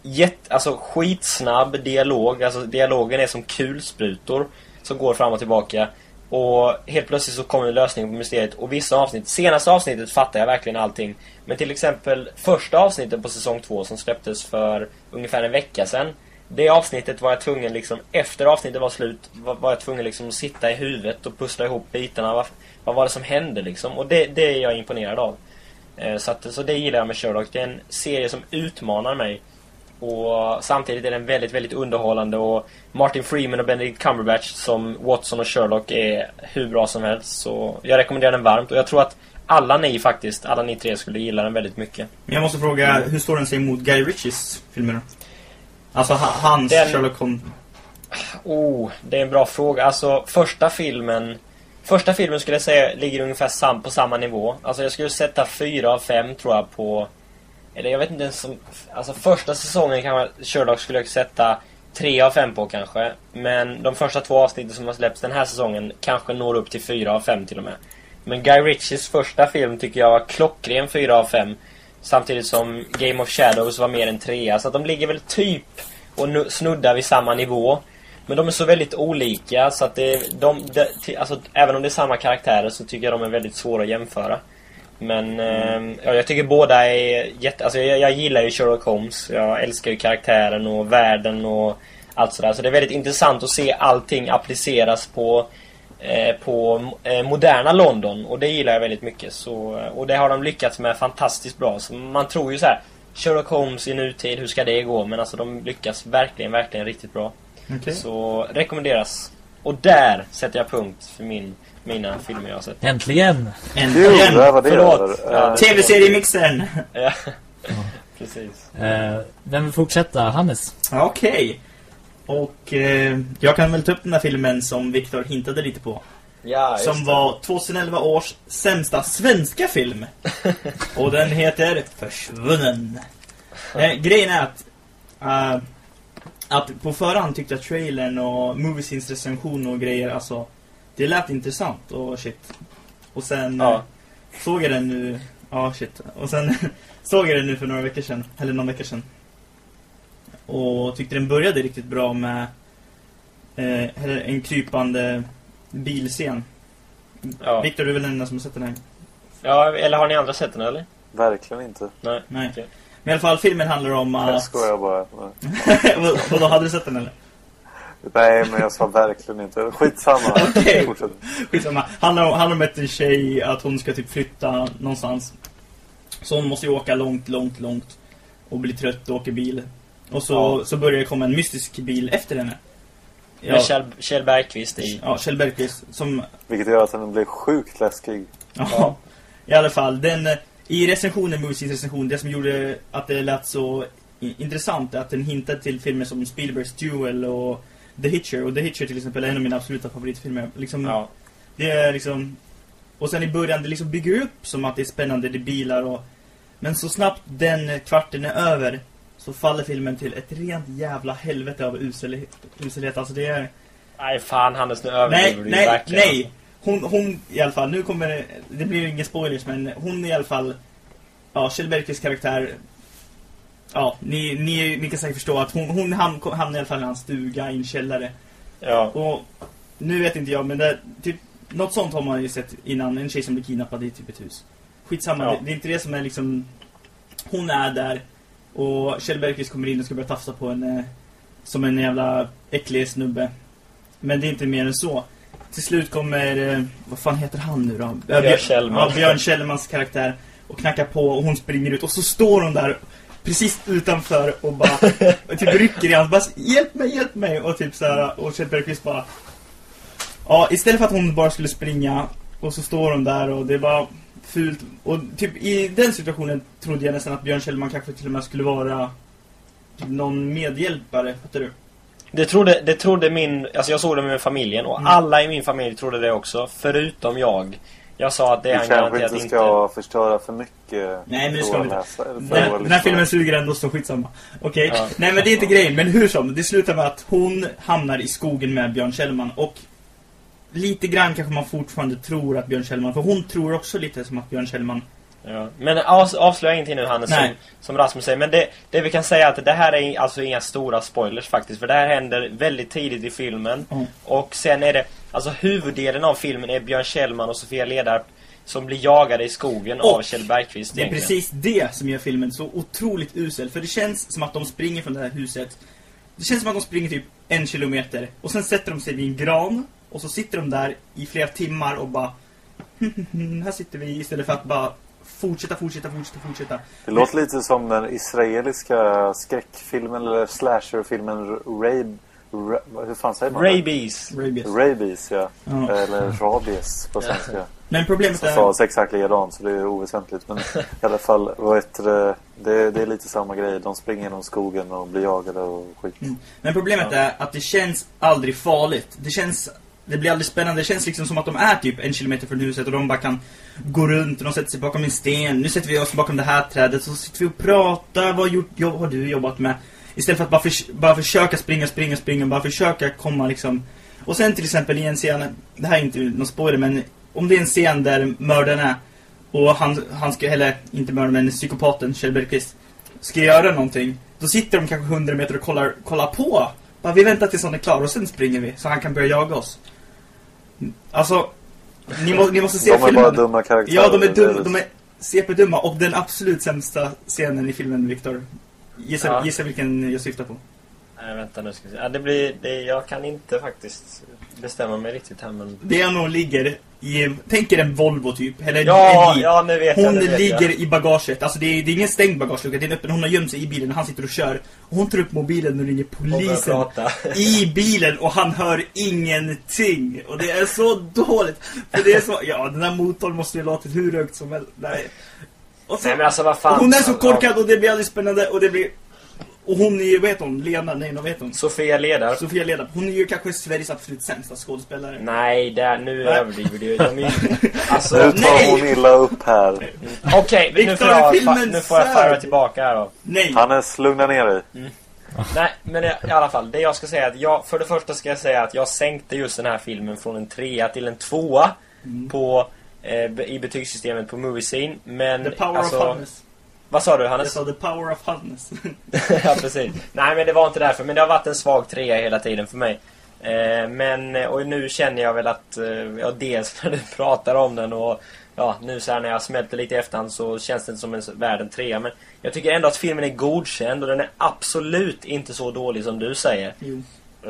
Speaker 3: Jätt, alltså skitsnabb dialog. Alltså dialogen är som kulsprutor som går fram och tillbaka. Och helt plötsligt så kommer lösningen på mysteriet. Och vissa avsnitt, senaste avsnittet fattar jag verkligen allting. Men till exempel första avsnittet på säsong två som släpptes för ungefär en vecka sedan. Det avsnittet var jag tvungen liksom, efter avsnittet var slut, var, var jag tvungen liksom att sitta i huvudet och pussla ihop bitarna. Vad, vad var det som hände liksom? Och det, det är jag imponerad av. Eh, Så, att, så det gillar jag med Sherlock. Det är en serie som utmanar mig. Och samtidigt är den väldigt, väldigt underhållande och Martin Freeman och Benedict Cumberbatch som Watson och Sherlock är hur bra som helst. Så jag rekommenderar den varmt och jag tror att alla ni faktiskt, alla ni tre skulle gilla den väldigt mycket.
Speaker 4: Men jag måste fråga, hur står den sig mot Guy Ritchies filmer då? Alltså ha- hans
Speaker 3: Den-
Speaker 4: Sherlock Holmes.
Speaker 3: Oh, det är en bra fråga. Alltså första filmen Första filmen skulle jag säga ligger ungefär sam, på samma nivå. Alltså jag skulle sätta fyra av fem tror jag på Eller jag vet inte ens som Alltså första säsongen kanske Sherlock skulle jag sätta tre av fem på kanske. Men de första två avsnitten som har släppts den här säsongen kanske når upp till fyra av fem till och med. Men Guy Ritchies första film tycker jag var klockren fyra av fem Samtidigt som Game of Shadows var mer än trea. Så att de ligger väl typ och snuddar vid samma nivå. Men de är så väldigt olika så att det, de, de, alltså, även om det är samma karaktärer så tycker jag de är väldigt svåra att jämföra. Men eh, ja, jag tycker båda är jätte... Alltså jag, jag gillar ju Sherlock Holmes. Jag älskar ju karaktären och världen och allt sådär. Så det är väldigt intressant att se allting appliceras på på eh, moderna London och det gillar jag väldigt mycket. Så, eh, och det har de lyckats med fantastiskt bra. Så man tror ju så här Sherlock Holmes i nutid, hur ska det gå? Men alltså de lyckas verkligen, verkligen riktigt bra.
Speaker 4: Okej.
Speaker 3: Så rekommenderas. Och där sätter jag punkt för min, mina filmer jag har sett.
Speaker 2: Äntligen!
Speaker 4: Äntligen!
Speaker 1: det
Speaker 3: Förlåt.
Speaker 1: över.
Speaker 3: Ja.
Speaker 1: Eh,
Speaker 3: precis.
Speaker 2: Eh, vem vill fortsätta? Hannes?
Speaker 4: Okej. Och eh, jag kan väl ta upp den här filmen som Viktor hintade lite på.
Speaker 3: Ja,
Speaker 4: Som var 2011 års sämsta svenska film. Och den heter Försvunnen. Eh, grejen är att eh, att på förhand tyckte jag trailern och Moviesins recension och grejer, alltså det lät intressant och shit. Och sen
Speaker 3: Ja.
Speaker 4: eh, såg jag den nu, ja shit. Och sen såg jag den nu för några veckor sedan, eller någon vecka sedan. Och tyckte den började riktigt bra med eh, en krypande bilscen.
Speaker 3: Ja.
Speaker 4: Viktor, du är väl den enda som har sett den här?
Speaker 3: ja, eller har ni andra sett den eller?
Speaker 1: Verkligen inte.
Speaker 3: Nej.
Speaker 4: Nej.
Speaker 3: Okej.
Speaker 4: Men i alla fall, filmen handlar om
Speaker 1: Jag
Speaker 4: att...
Speaker 1: skojar bara.
Speaker 4: Vad- Vadå, hade du sett den eller?
Speaker 1: Nej, men jag sa verkligen inte. Skitsamma.
Speaker 4: Okej.
Speaker 1: Fortsätt.
Speaker 4: Skitsamma. Handlar om, handlar om ett tjej, att hon ska typ flytta någonstans. Så hon måste ju åka långt, långt, långt. Och bli trött och åker bil. Och så,
Speaker 3: Ja.
Speaker 4: så börjar det komma en mystisk bil efter henne. Ja,
Speaker 3: Med Kjell, Kjell Bergqvist i.
Speaker 4: ja Kjell Bergqvist som
Speaker 1: Vilket gör att den blir sjukt läskig.
Speaker 4: Ja, i alla fall. Den, I recensionen, Movies recension, det som gjorde att det lät så intressant är att den hintade till filmer som Spielbergs Duel och The Hitcher. Och The Hitcher till exempel är en av mina absoluta favoritfilmer. Liksom,
Speaker 3: Ja.
Speaker 4: Det är liksom... Och sen i början, det liksom bygger upp som att det är spännande, det är bilar och... Men så snabbt den kvarten är över så faller filmen till ett rent jävla helvete av uselhet. uselhet. Alltså det är...
Speaker 3: Nej, fan Hannes, nu
Speaker 4: Nej,
Speaker 3: överdriver du
Speaker 4: nej,
Speaker 3: verkligen.
Speaker 4: nej. Hon, hon i alla fall, nu kommer det, det blir ingen spoilers men hon i alla fall, ja, Kjell Bergqvists karaktär, ja, ni, ni, ni kan säkert förstå att hon, hon ham, hamnar i alla fall i hans stuga i en källare.
Speaker 3: Ja.
Speaker 4: Och nu vet inte jag, men det, typ, något sånt har man ju sett innan, en tjej som blir kidnappad i typ ett hus. Skitsamma,
Speaker 3: Ja.
Speaker 4: det, det är inte det som är liksom, hon är där och Kjell Bergqvist kommer in och ska börja tafsa på henne som en jävla äcklig snubbe. Men det är inte mer än så. Till slut kommer, eh, vad fan heter han nu då?
Speaker 3: Björn- Kjellman.
Speaker 4: Ja, Björn Kjellmans karaktär. Och knackar på och hon springer ut och så står hon där precis utanför och bara och typ rycker i hans bara hjälp mig, hjälp mig och typ så här och Kjell Bergqvist bara Ja, istället för att hon bara skulle springa och så står hon där och det är bara fult och typ i den situationen trodde jag nästan att Björn Kjellman kanske till och med skulle vara typ någon medhjälpare, fattar du?
Speaker 3: Det trodde, det trodde min... Alltså jag såg det med familjen och
Speaker 4: Mm.
Speaker 3: alla i min familj trodde det också. Förutom jag. Jag sa att det är
Speaker 1: Vi
Speaker 3: han garanterat
Speaker 1: inte
Speaker 3: inte.
Speaker 1: ska förstöra för mycket
Speaker 4: Nej, men det ska vi inte. Den, den här filmen suger ändå så skitsamma. Okej?
Speaker 3: Ja.
Speaker 4: Nej men det är inte grejen. Men hur som, det slutar med att hon hamnar i skogen med Björn Kjellman och lite grann kanske man fortfarande tror att Björn Kjellman, för hon tror också lite som att Björn Kjellman
Speaker 3: Ja. Men avs avslöja ingenting nu Hannes, som, som Rasmus säger. Men det, det vi kan säga är att det här är alltså inga stora spoilers faktiskt. För det här händer väldigt tidigt i filmen.
Speaker 4: Mm.
Speaker 3: Och sen är det, alltså huvuddelen av filmen är Björn Kjellman och Sofia Ledarp som blir jagade i skogen
Speaker 4: Och
Speaker 3: av Kjell Bergqvist
Speaker 4: Det är
Speaker 3: egentligen.
Speaker 4: precis det som gör filmen så otroligt usel. För det känns som att de springer från det här huset. Det känns som att de springer typ en kilometer. Och sen sätter de sig vid en gran. Och så sitter de där i flera timmar och bara... här sitter vi istället för att bara fortsätta, fortsätta, fortsätta, fortsätta.
Speaker 1: Det låter lite som den israeliska skräckfilmen eller slasherfilmen Rabe... Ra, hur fan säger man?
Speaker 3: Rabies.
Speaker 4: Rabies.
Speaker 1: Rabies, ja.
Speaker 4: Ja.
Speaker 1: Eller rabies på svenska.
Speaker 4: Men problemet
Speaker 1: Som
Speaker 4: är...
Speaker 1: sades exakt likadant så det är oväsentligt. Men i alla fall, heter det? Det, är lite samma grej. De springer genom skogen och blir jagade och skit.
Speaker 4: Mm. Men problemet är att det känns aldrig farligt. Det känns... Det blir aldrig spännande. Det känns liksom som att de är typ en kilometer från huset och de bara kan gå runt och de sätter sig bakom en sten. Nu sätter vi oss bakom det här trädet så sitter vi och pratar. Vad har, gjort, jobb, har du jobbat med? Istället för att bara, för, bara försöka springa, springa, springa. Bara försöka komma liksom... Och sen till exempel i en scen, det här är inte någon spoiler men om det är en scen där mördaren är och han, han ska, eller inte mördaren men psykopaten Kjell Bergqvist ska göra någonting. Då sitter de kanske 100 meter och kollar, kollar på. Bara, vi väntar tills han är klar och sen springer vi så han kan börja jaga oss. Alltså, ni, må, ni måste se
Speaker 1: De är
Speaker 4: filmen.
Speaker 1: bara dumma karaktärer.
Speaker 4: Ja, de är
Speaker 1: det
Speaker 4: De är CP-dumma och den absolut sämsta scenen i filmen, Victor. Gissa,
Speaker 3: Ja.
Speaker 4: gissa vilken jag syftar på.
Speaker 3: Nej, vänta nu ska vi se. Ja, det blir... Det, jag kan inte faktiskt bestämma mig riktigt här, men...
Speaker 4: Det är nog ligger i, tänk er en Volvo typ, eller
Speaker 3: Ja,
Speaker 4: en Jeep.
Speaker 3: ja, nu vet jag.
Speaker 4: Hon
Speaker 3: nu vet
Speaker 4: ligger
Speaker 3: jag.
Speaker 4: i bagaget, alltså det är, det är ingen stängd bagagelucka, det är en öppen, hon har gömt sig i bilen och han sitter och kör. Och hon tar upp mobilen och ringer polisen i bilen och han hör ingenting. Och det är så dåligt. För det är så, ja den här motorn måste ju låtit hur högt som helst. Nej. Och så,
Speaker 3: Nej, men alltså vad fan.
Speaker 4: hon är så korkad och det blir aldrig spännande och det blir... Och hon är ju, vad heter hon? Lena? Nej, vad heter hon?
Speaker 3: Sofia Ledar.
Speaker 4: Sofia Leda. Hon är ju kanske Sveriges absolut sämsta skådespelare.
Speaker 3: Nej, där, nu
Speaker 4: Nej.
Speaker 3: överdriver du. De är, ju- alltså,
Speaker 1: Nu tar
Speaker 4: nej.
Speaker 1: hon illa upp här.
Speaker 3: Okej, nu
Speaker 4: Victor,
Speaker 3: får jag, nu får jag föra tillbaka här då.
Speaker 4: Nej!
Speaker 1: Hannes, lugna ner dig.
Speaker 3: Nej, men i i alla fall. Det jag ska säga är att jag, för det första ska jag säga att jag sänkte just den här filmen från en trea till en tvåa
Speaker 4: Mm.
Speaker 3: på, eh, i betygssystemet på Movie Scene. Men
Speaker 4: The power
Speaker 3: alltså,
Speaker 4: of Hannes.
Speaker 3: Vad sa du
Speaker 4: Jag
Speaker 3: Hannes?
Speaker 4: sa the power of Hannes.
Speaker 3: ja, precis. Nej, men det var inte därför. Men det har varit en svag trea hela tiden för mig. Eh, men, och nu känner jag väl att, eh, ja, dels när du pratar om den och ja, nu så här när jag smälter lite i efterhand så känns det inte som en värd en trea. Men jag tycker ändå att filmen är godkänd och den är absolut inte så dålig som du säger.
Speaker 4: jo.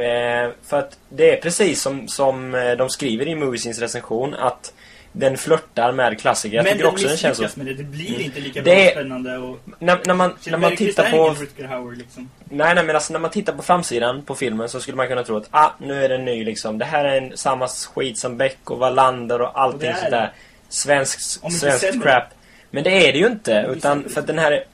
Speaker 3: Eh, för att det är precis som, som eh, de skriver i Moviesins recension att den flörtar med klassiker. Jag
Speaker 4: Men
Speaker 3: tycker
Speaker 4: den
Speaker 3: också den känns så.
Speaker 4: med det. Det blir inte lika
Speaker 3: Det-
Speaker 4: bra spännande och...
Speaker 3: När, när man, när
Speaker 4: Kjell
Speaker 3: man
Speaker 4: Bergqvist
Speaker 3: tittar på...
Speaker 4: Hauer liksom.
Speaker 3: Nej, nej, men alltså när man tittar på framsidan på filmen så skulle man kunna tro att ah, nu är den ny liksom. Det här är en, samma skit som Beck och Wallander och
Speaker 4: Och det
Speaker 3: allting
Speaker 4: är
Speaker 3: sånt
Speaker 4: det.
Speaker 3: där. Svensk, svensk crap. Men det är det ju inte. Utan för att den här är-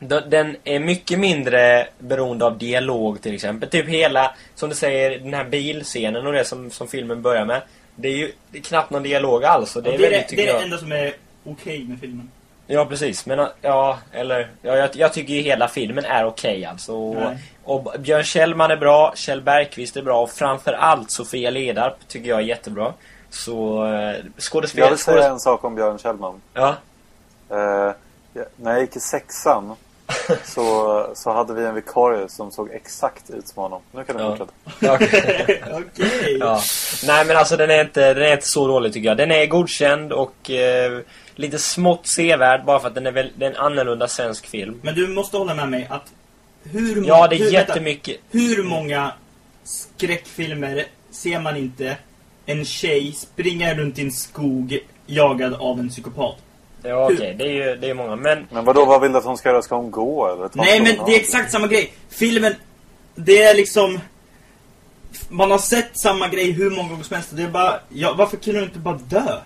Speaker 3: den- den är mycket mindre beroende av dialog till exempel. Typ hela, som du säger, den här bilscenen och det som, som filmen börjar med. Det är ju det är knappt någon dialog alls. Och det
Speaker 4: Det
Speaker 3: är
Speaker 4: det,
Speaker 3: väldigt,
Speaker 4: det,
Speaker 3: tycker
Speaker 4: är det enda som är okej med filmen.
Speaker 3: Ja, precis. Men ja, eller... Ja, jag, jag tycker ju hela filmen är okej alltså. Och, och Björn Kjellman är bra, Kjell Bergqvist är bra och framförallt Sofia Ledar tycker jag är jättebra. Så eh, skådespel...
Speaker 1: Jag vill säga en sak om Björn Kjellman.
Speaker 3: Ja.
Speaker 1: Ja, när jag gick i sexan så, så hade vi en vikarie som såg exakt ut som honom. Nu kan du
Speaker 3: Ja.
Speaker 1: fortsätta.
Speaker 4: Okej.
Speaker 3: ja. Nej men alltså den är, inte, den är inte så dålig tycker jag. Den är godkänd och eh, lite smått sevärd bara för att den är, väl, det är en annorlunda svensk film.
Speaker 4: Men du måste hålla med mig att... Hur, må-
Speaker 3: Ja, det är
Speaker 4: hur,
Speaker 3: jättemycket...
Speaker 4: Vänta, hur många skräckfilmer ser man inte en tjej springa runt i en skog jagad av en psykopat?
Speaker 3: Ja okej, det är ju det är många. Men
Speaker 1: Men vadå, vad vill du att hon ska göra? Ska hon gå eller?
Speaker 4: Nej, men det är exakt samma grej. Filmen, det är liksom... Man har sett samma grej hur många gånger som helst. Det är bara, ja, varför kunde du inte bara dö?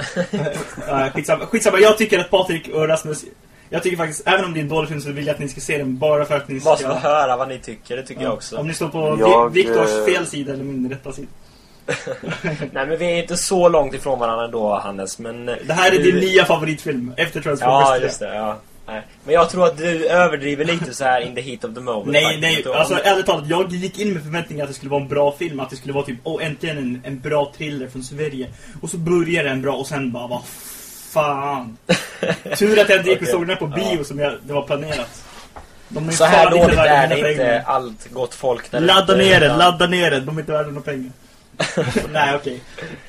Speaker 4: uh, skitsamma. skitsamma, jag tycker att Patrik och Rasmus... Jag tycker faktiskt, även om det är en dålig film så vill jag att ni ska se den bara för att ni
Speaker 3: bara
Speaker 4: ska...
Speaker 3: för att höra vad ni tycker, det tycker jag också.
Speaker 4: Om ni står på
Speaker 1: Jag,
Speaker 4: Vi- Viktors
Speaker 1: eh,
Speaker 4: fel sida eller min rätta sida.
Speaker 3: Nej men vi är inte så långt ifrån varandra ändå Hannes, men...
Speaker 4: Det här är
Speaker 3: du...
Speaker 4: din nya favoritfilm, efter Transformers
Speaker 3: Ja,
Speaker 4: 3.
Speaker 3: just det. Ja. Nej. Men jag tror att du överdriver lite så här in the heat of the moment.
Speaker 4: Nej,
Speaker 3: faktiskt.
Speaker 4: nej,
Speaker 3: tror-
Speaker 4: alltså ärligt talat, jag gick in med förväntningar att det skulle vara en bra film, att det skulle vara typ, åh äntligen en, en bra thriller från Sverige. Och så börjar den bra och sen bara, vad fan. Tur att jag inte gick och såg den här på bio som jag, det var planerat. De
Speaker 3: Så här dåligt är det inte allt gott folk
Speaker 4: Ladda ner den, ladda ner den, de är inte värda några pengar. Nej, okej.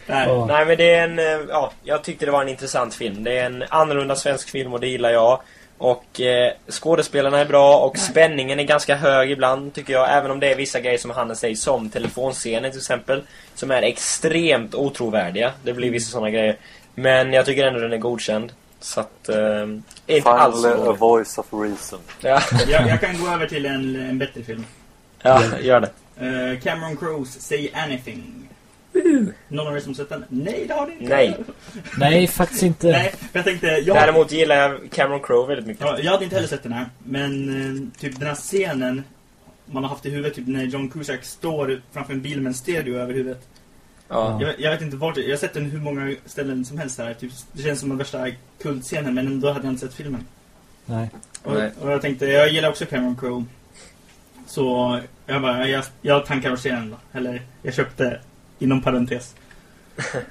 Speaker 4: Nej.
Speaker 2: Ja.
Speaker 3: Nej men det är en, eh, ja, jag tyckte det var en intressant film. Det är en annorlunda svensk film och det gillar jag. Och eh, skådespelarna är bra och spänningen är ganska hög ibland tycker jag. Även om det är vissa grejer som Hannes säger, som telefonscenen till exempel. Som är extremt otrovärdiga. Det blir vissa sådana grejer. Men jag tycker ändå den är godkänd. Så att, eh, inte alls
Speaker 1: Finally a
Speaker 3: dålig.
Speaker 1: voice of reason.
Speaker 3: Ja,
Speaker 4: Jag, jag kan gå över till en, en bättre film.
Speaker 3: ja, gör det.
Speaker 4: Eh, Cameron Crowe, Say Anything. Någon av er som sett den? Nej, det har ni inte.
Speaker 3: Nej.
Speaker 2: Nej, faktiskt inte.
Speaker 4: Nej, jag tänkte... Jag,
Speaker 3: Däremot gillar jag Cameron Crowe väldigt mycket.
Speaker 4: Ja, jag hade inte heller sett den här, men eh, typ den här scenen man har haft i huvudet, typ när John Cusack står framför en bil med en stereo över huvudet.
Speaker 3: Ja.
Speaker 4: Jag, jag vet inte vart, jag har sett den hur många ställen som helst här. Typ, det känns som den värsta kultscenen, men ändå hade jag inte sett filmen.
Speaker 2: Nej.
Speaker 4: Och,
Speaker 3: Nej.
Speaker 4: och jag tänkte, jag gillar också Cameron Crowe. Så jag bara, jag, jag tankar den då. Eller, jag köpte inom parentes.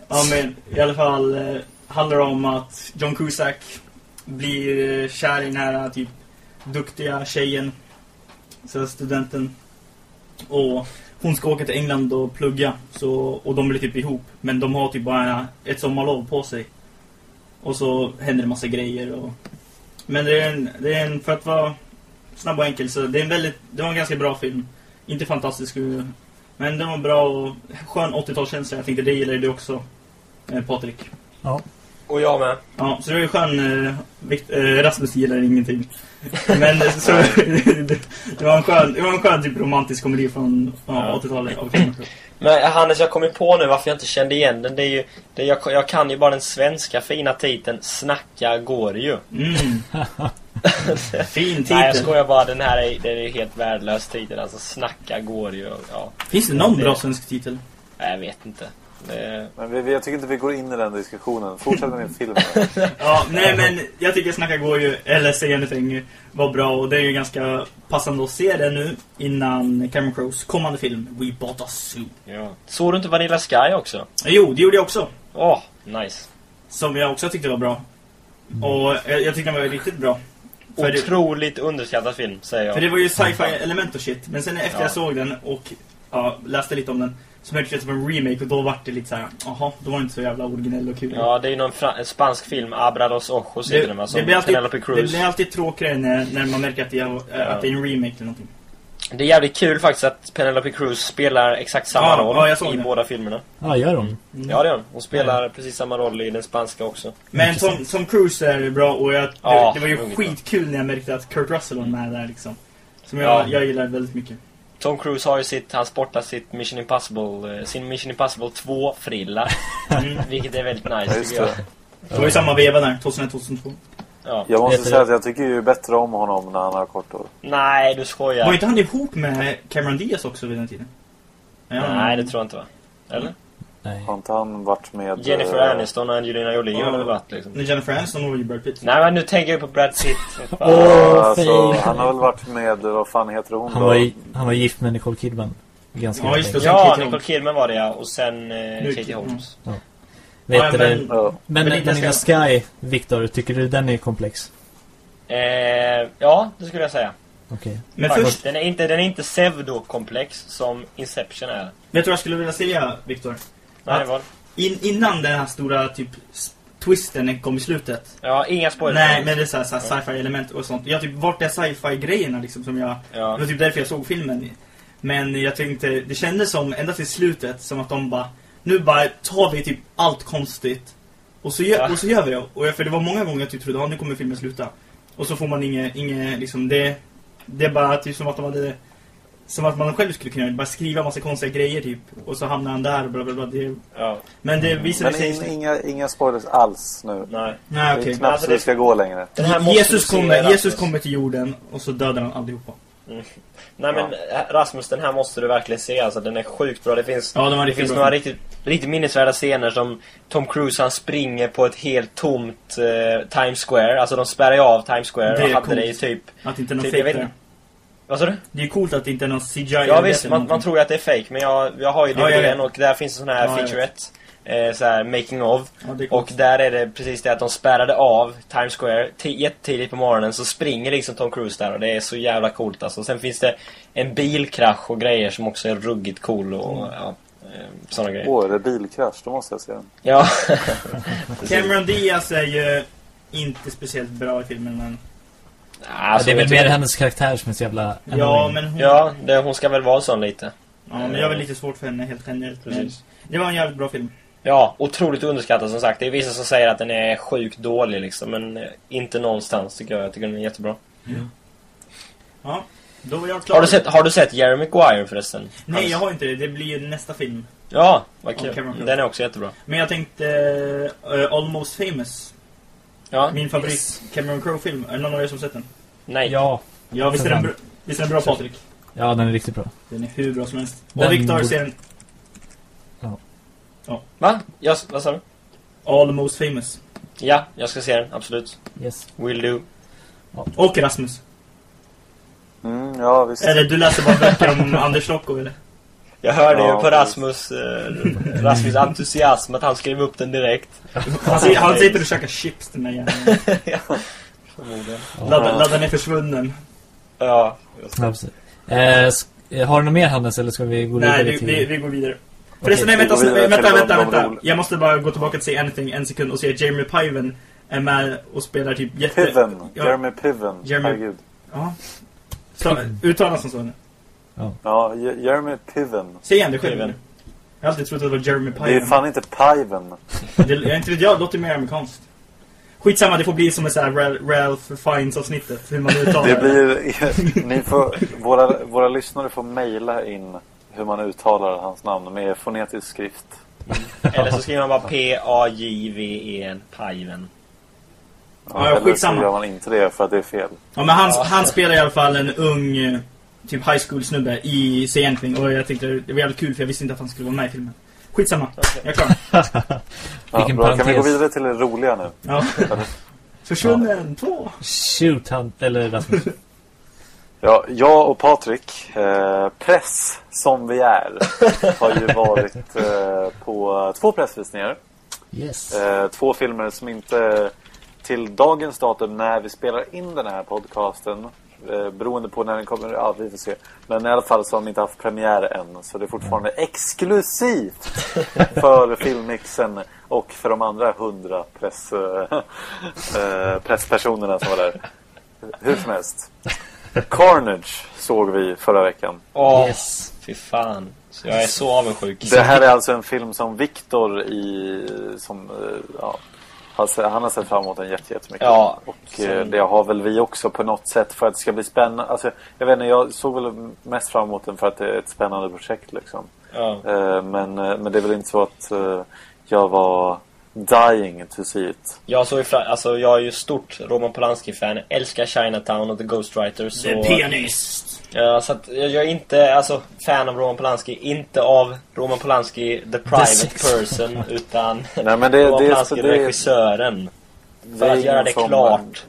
Speaker 4: Ja men i alla fall eh, handlar det om att John Cusack blir eh, kär i den här eh, typ duktiga tjejen. Så studenten. Och hon ska åka till England och plugga. Så, och de blir typ ihop. Men de har typ bara ett sommarlov på sig. Och så händer det massa grejer och... Men det är en, det är en för att vara snabb och enkel så det är en väldigt, det var en ganska bra film. Inte fantastisk men den var bra och skön 80-talskänsla. Jag tänkte det gillar du också, eh, Patrik.
Speaker 2: Ja.
Speaker 3: Och jag med.
Speaker 4: Ja, så det är skön... Eh, Vikt, eh, Rasmus gillar ingenting. Men så, det, det, var en skön, det var en skön typ romantisk komedi från ja, 80-talet.
Speaker 3: Men Hannes, jag kommer på nu varför jag inte kände igen den. Det är ju, det, jag, jag kan ju bara den svenska fina titeln Snacka går ju.
Speaker 4: Mm. fin titel.
Speaker 3: Nej, jag skojar bara. Den här är, den är helt värdelös titel. Alltså, Snacka går ju. Ja.
Speaker 4: Finns det någon det, bra svensk titel?
Speaker 3: Nej, jag vet inte. Det...
Speaker 1: Men vi, jag tycker inte vi går in i den diskussionen. Fortsätt med din film.
Speaker 4: ja, nej men jag tycker Snacka går ju, eller Säg anything, var bra. Och det är ju ganska passande att se det nu innan Cameron Crowes kommande film We Bought a Zoo.
Speaker 3: Ja. Såg du inte Vanilla Sky också?
Speaker 4: Jo, det gjorde jag också.
Speaker 3: Åh, oh, nice.
Speaker 4: Som jag också tyckte var bra. Mm. Och jag, jag tyckte den var riktigt bra.
Speaker 3: För Otroligt det, underskattad film, säger jag.
Speaker 4: För det var ju sci-fi element och shit. Men sen efter ja. jag såg den och ja, läste lite om den som hördes ut som en remake och då var det lite så här, jaha, då var det inte så jävla originell och kul.
Speaker 3: Ja, det är ju någon spansk film, Abrados Ojos det, den,
Speaker 4: det, blir alltid, det blir alltid tråkigare när, när man märker att det, är, att det är en remake eller någonting.
Speaker 3: Det är jävligt kul faktiskt att Penelope Cruz spelar exakt samma ja, roll ja, i det. båda filmerna.
Speaker 2: Ja, gör hon?
Speaker 3: Mm. Ja, det gör hon. Hon spelar precis samma roll i den spanska också.
Speaker 4: Men Tom, Tom Cruise är bra och jag, det, det var ju skitkul när jag märkte att Kurt Russell var med där liksom. Som jag, jag gillar väldigt mycket.
Speaker 3: Tom Cruise har ju sitt, han sportar sitt Mission Impossible, eh, sin Mission Impossible 2-frilla. Mm. Vilket är väldigt nice ja, tycker jag.
Speaker 4: Det var ju samma veva där, 2001-2002.
Speaker 1: Ja. Jag måste säga att jag tycker ju bättre om honom när han har kort hår.
Speaker 3: Nej, du skojar.
Speaker 4: Var inte han ihop med Cameron Diaz också vid den tiden?
Speaker 3: Ja, Nej, det tror jag inte va? Eller?
Speaker 1: Nej. Har inte han varit med...
Speaker 3: Jennifer äh... Aniston och Angelina Jolie
Speaker 4: oh.
Speaker 3: har väl varit liksom.
Speaker 4: Jennifer Aniston var ju Brad Pitt.
Speaker 3: Nej men nu tänker jag på Brad Pitt.
Speaker 1: oh, alltså, han har väl varit med, vad fan heter hon
Speaker 2: han då? Var, han var gift med Nicole Kidman.
Speaker 3: Ganska ja, just det, ja Nicole Kidman var det ja. Och sen eh, Katie Holmes. Ja.
Speaker 2: Vet ja, men, det, men, men Vanilla Sky, Victor, tycker du den är komplex?
Speaker 3: Eh, ja, det skulle jag säga.
Speaker 2: Okay.
Speaker 3: Men först... Den är inte, den är inte pseudokomplex som Inception är. Vet
Speaker 4: du vad jag skulle vilja säga, Victor?
Speaker 3: Nej, vad?
Speaker 4: In, innan den här stora typ twisten kom i slutet.
Speaker 3: Ja, inga spoilers.
Speaker 4: Nej, men det är så här, så här sci-fi element och sånt. Jag typ, vart är sci-fi grejerna liksom som jag... Ja. Det var typ därför jag såg filmen. Men jag tänkte, det kändes som, ända till slutet, som att de bara... Nu bara tar vi typ allt konstigt. Och så gör, ja. och så gör vi det. Och jag, för det var många gånger jag typ trodde, ja nu kommer filmen sluta. Och så får man inget, inget liksom, det... Det är bara typ som att de hade som att man själv skulle kunna bara skriva massa konstiga grejer typ. Och så hamnar han där och bla bla bla. Det,
Speaker 3: ja.
Speaker 4: Men det visar
Speaker 1: sig... Men inga, inga spoilers alls nu.
Speaker 3: Nej.
Speaker 4: Nej okej.
Speaker 1: Okay. knappt alltså, det ska gå längre.
Speaker 4: Jesus kommer, Jesus kommer till jorden och så dödar han allihopa.
Speaker 3: Mm. Nej men ja. Rasmus, den här måste du verkligen se. Alltså, den är sjukt bra. Det finns,
Speaker 4: ja,
Speaker 3: det finns några riktigt, riktigt minnesvärda scener som Tom Cruise han springer på ett helt tomt uh, Times Square. Alltså de spärrar ju av Times Square
Speaker 4: det
Speaker 3: och hade
Speaker 4: coolt.
Speaker 3: det i typ...
Speaker 4: Att inte någon typ, fake
Speaker 3: vad sa du?
Speaker 4: Det är coolt att det inte är någon CGI.
Speaker 3: Ja visst, man, man, tror ju att det är fake Men jag, jag har ju DVDn ja, ja. och där finns en sån här ja, featurette. Eh, så här, making of. och där är det precis det att de spärrade av Times Square jättetidigt på morgonen. Så springer liksom Tom Cruise där och det är så jävla coolt alltså. Sen finns det en bilkrasch och grejer som också är ruggigt cool och mm. ja, eh, sådana grejer.
Speaker 1: Åh, är det bilkrasch? Då måste jag se den.
Speaker 3: Ja.
Speaker 4: Cameron Diaz är ju inte speciellt bra i filmen men...
Speaker 2: Alltså, det är väl mer hennes karaktär som är så jävla...
Speaker 4: Ja, men hon...
Speaker 3: Ja, det, hon ska väl vara sån lite.
Speaker 4: Ja, men jag har väl lite svårt för henne helt generellt. Precis. Det var en jävligt bra film.
Speaker 3: Ja, otroligt underskattad som sagt. Det är vissa som säger att den är sjukt dålig liksom. Men eh, inte någonstans tycker jag. Jag tycker den är jättebra.
Speaker 4: Mm. Ja, då var jag klar.
Speaker 3: Har du sett, har du sett Jeremy Maguire förresten?
Speaker 4: Nej, jag har inte det. Det blir nästa film.
Speaker 3: Ja, vad kul. Den är också jättebra.
Speaker 4: Men jag tänkte uh, Almost Famous.
Speaker 3: Ja.
Speaker 4: Min favorit yes. Cameron Crowe-film. Är det någon av er som sett den?
Speaker 3: Nej.
Speaker 2: Ja.
Speaker 4: Ja, visst är den, bra, visst är den bra, Patrik?
Speaker 2: Ja, den är riktigt bra.
Speaker 4: Den är hur bra som helst. Och Victor ser den...
Speaker 2: Ja.
Speaker 3: ja. Va? Jag, vad sa du?
Speaker 4: Almost famous.
Speaker 3: Ja, jag ska se den, absolut.
Speaker 2: Yes.
Speaker 3: Will do.
Speaker 4: Ja. Och Rasmus.
Speaker 1: Mm, ja, visst.
Speaker 4: Eller du läser bara böcker om Anders Lokko, eller?
Speaker 3: Jag hörde ja, ju på Rasmus eh, Rasmus entusiasm att han skrev upp den direkt.
Speaker 4: Han, han sitter och käkar chips där jäveln. ja. Förmodligen. Ladda, är försvunnen.
Speaker 3: Ja.
Speaker 2: ja eh, har du något mer Hannes eller ska vi gå vidare?
Speaker 4: Nej, vi, vi, vi går vidare. Förresten, nej, vänta, vänta, vänta, vänta, vänta. Jag måste bara gå tillbaka till se Anything en sekund och se att Jeremy Piven är med och spelar typ jätte...
Speaker 1: Piven.
Speaker 4: Ja.
Speaker 1: Jeremy Piven.
Speaker 4: Jeremy-
Speaker 1: Herregud.
Speaker 4: Ja. Så, uttalas som så nu.
Speaker 1: Ja, Je- Jeremy Piven.
Speaker 4: Säg igen det själv
Speaker 3: Piven.
Speaker 4: Jag har alltid trott att det var Jeremy
Speaker 1: Det är
Speaker 4: Piven.
Speaker 1: fan inte Piven.
Speaker 4: Det, jag inte vet jag, det låter mer amerikanskt. Skitsamma, det får bli som en sån här Ralph, Ralph Fiennes avsnittet. Hur man uttalar
Speaker 1: Det blir... Ni får, våra, våra lyssnare får mejla in hur man uttalar hans namn med fonetisk skrift.
Speaker 3: Eller så skriver man bara P-A-J-V-E-N. Piven.
Speaker 4: Ja, ja,
Speaker 1: eller så gör man inte det för att det är fel.
Speaker 4: Ja, men han,
Speaker 3: Ja.
Speaker 4: han spelar i alla fall en ung typ high school snubbe i Se egentligen och jag tyckte det var jävligt kul för jag visste inte att han skulle vara med i filmen. Skitsamma, jag är klar.
Speaker 1: Ja,
Speaker 2: Vilken
Speaker 1: bra, kan vi gå
Speaker 2: parentes.
Speaker 1: vidare till det roliga nu?
Speaker 4: Ja. Försvunnen, två.
Speaker 2: Shoot, han, eller Rasmus.
Speaker 1: Ja, jag och Patrik, eh, press som vi är, har ju varit eh, på två pressvisningar.
Speaker 2: Yes.
Speaker 1: Eh, två filmer som inte till dagens datum när vi spelar in den här podcasten eh, beroende på när den kommer, ja vi får se. Men i alla fall så har de inte haft premiär än så det är fortfarande exklusivt för filmmixen och för de andra hundra press, eh, eh, presspersonerna som var där. Hur som helst. Carnage såg vi förra veckan.
Speaker 3: Åh,
Speaker 2: Yes.
Speaker 3: fy fan. Så jag är så avundsjuk.
Speaker 1: Det här är alltså en film som Viktor i som eh, ja, han har sett fram emot den jätte- jättemycket.
Speaker 3: Ja,
Speaker 1: och eh, det har väl vi också på något sätt för att det ska bli spännande. Alltså, jag vet inte, jag såg väl mest fram emot den för att det är ett spännande projekt liksom.
Speaker 3: Ja.
Speaker 1: Eh, men, men det är väl inte så att jag var dying to see it.
Speaker 3: Jag såg ju fra- alltså jag är ju stort Roman Polanski-fan. Älskar Chinatown och The Ghostwriters. Så,
Speaker 4: The pianist.
Speaker 3: ja, så att jag är inte alltså, fan av Roman Polanski. Inte av Roman Polanski, the private
Speaker 2: sex.
Speaker 3: person. utan
Speaker 1: Nej, men det,
Speaker 3: Roman
Speaker 1: det,
Speaker 3: Polanski,
Speaker 1: det, det,
Speaker 3: regissören. För
Speaker 1: är
Speaker 3: att göra det
Speaker 1: som-
Speaker 3: klart.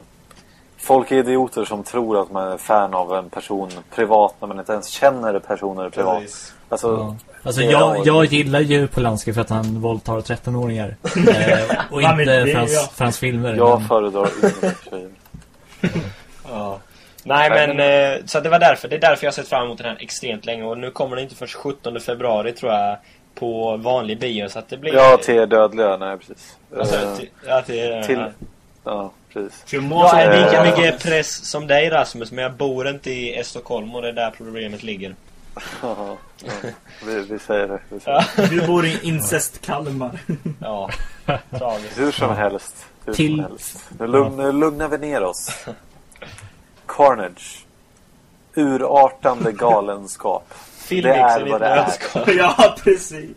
Speaker 1: Folk är idioter som tror att man är fan av en person privat när man inte ens känner personer privat. Alltså,
Speaker 2: Ja. Alltså jag, jag gillar ju Polanski för att han våldtar 13-åringar. eh, och inte för hans,
Speaker 4: ja.
Speaker 2: för hans filmer.
Speaker 1: Jag
Speaker 2: men-
Speaker 1: föredrar tjejer.
Speaker 3: Ja. Nej men, eh, så det var därför. Det är därför jag har sett fram emot den här extremt länge. Och nu kommer den inte först 17 februari tror jag. På vanlig bio. Så att det blir...
Speaker 1: Ja, till dödliga. Nej, precis.
Speaker 3: Alltså,
Speaker 1: Eh,
Speaker 3: till, ja, till,
Speaker 1: till- Ja, precis.
Speaker 3: Jag är lika
Speaker 1: Eh,
Speaker 3: mycket press som dig Rasmus, men jag bor inte i Stockholm och det är där problemet ligger.
Speaker 1: Ja, ja. Vi, vi säger det. Vi säger det.
Speaker 4: Du bor i incest Kalmar.
Speaker 3: ja. tragiskt.
Speaker 1: Hur som helst. Hur
Speaker 2: Till-
Speaker 1: som helst. Nu, lugn, nu lugnar vi ner oss. Carnage. Urartande galenskap. Det är vad det är.
Speaker 4: ja, precis.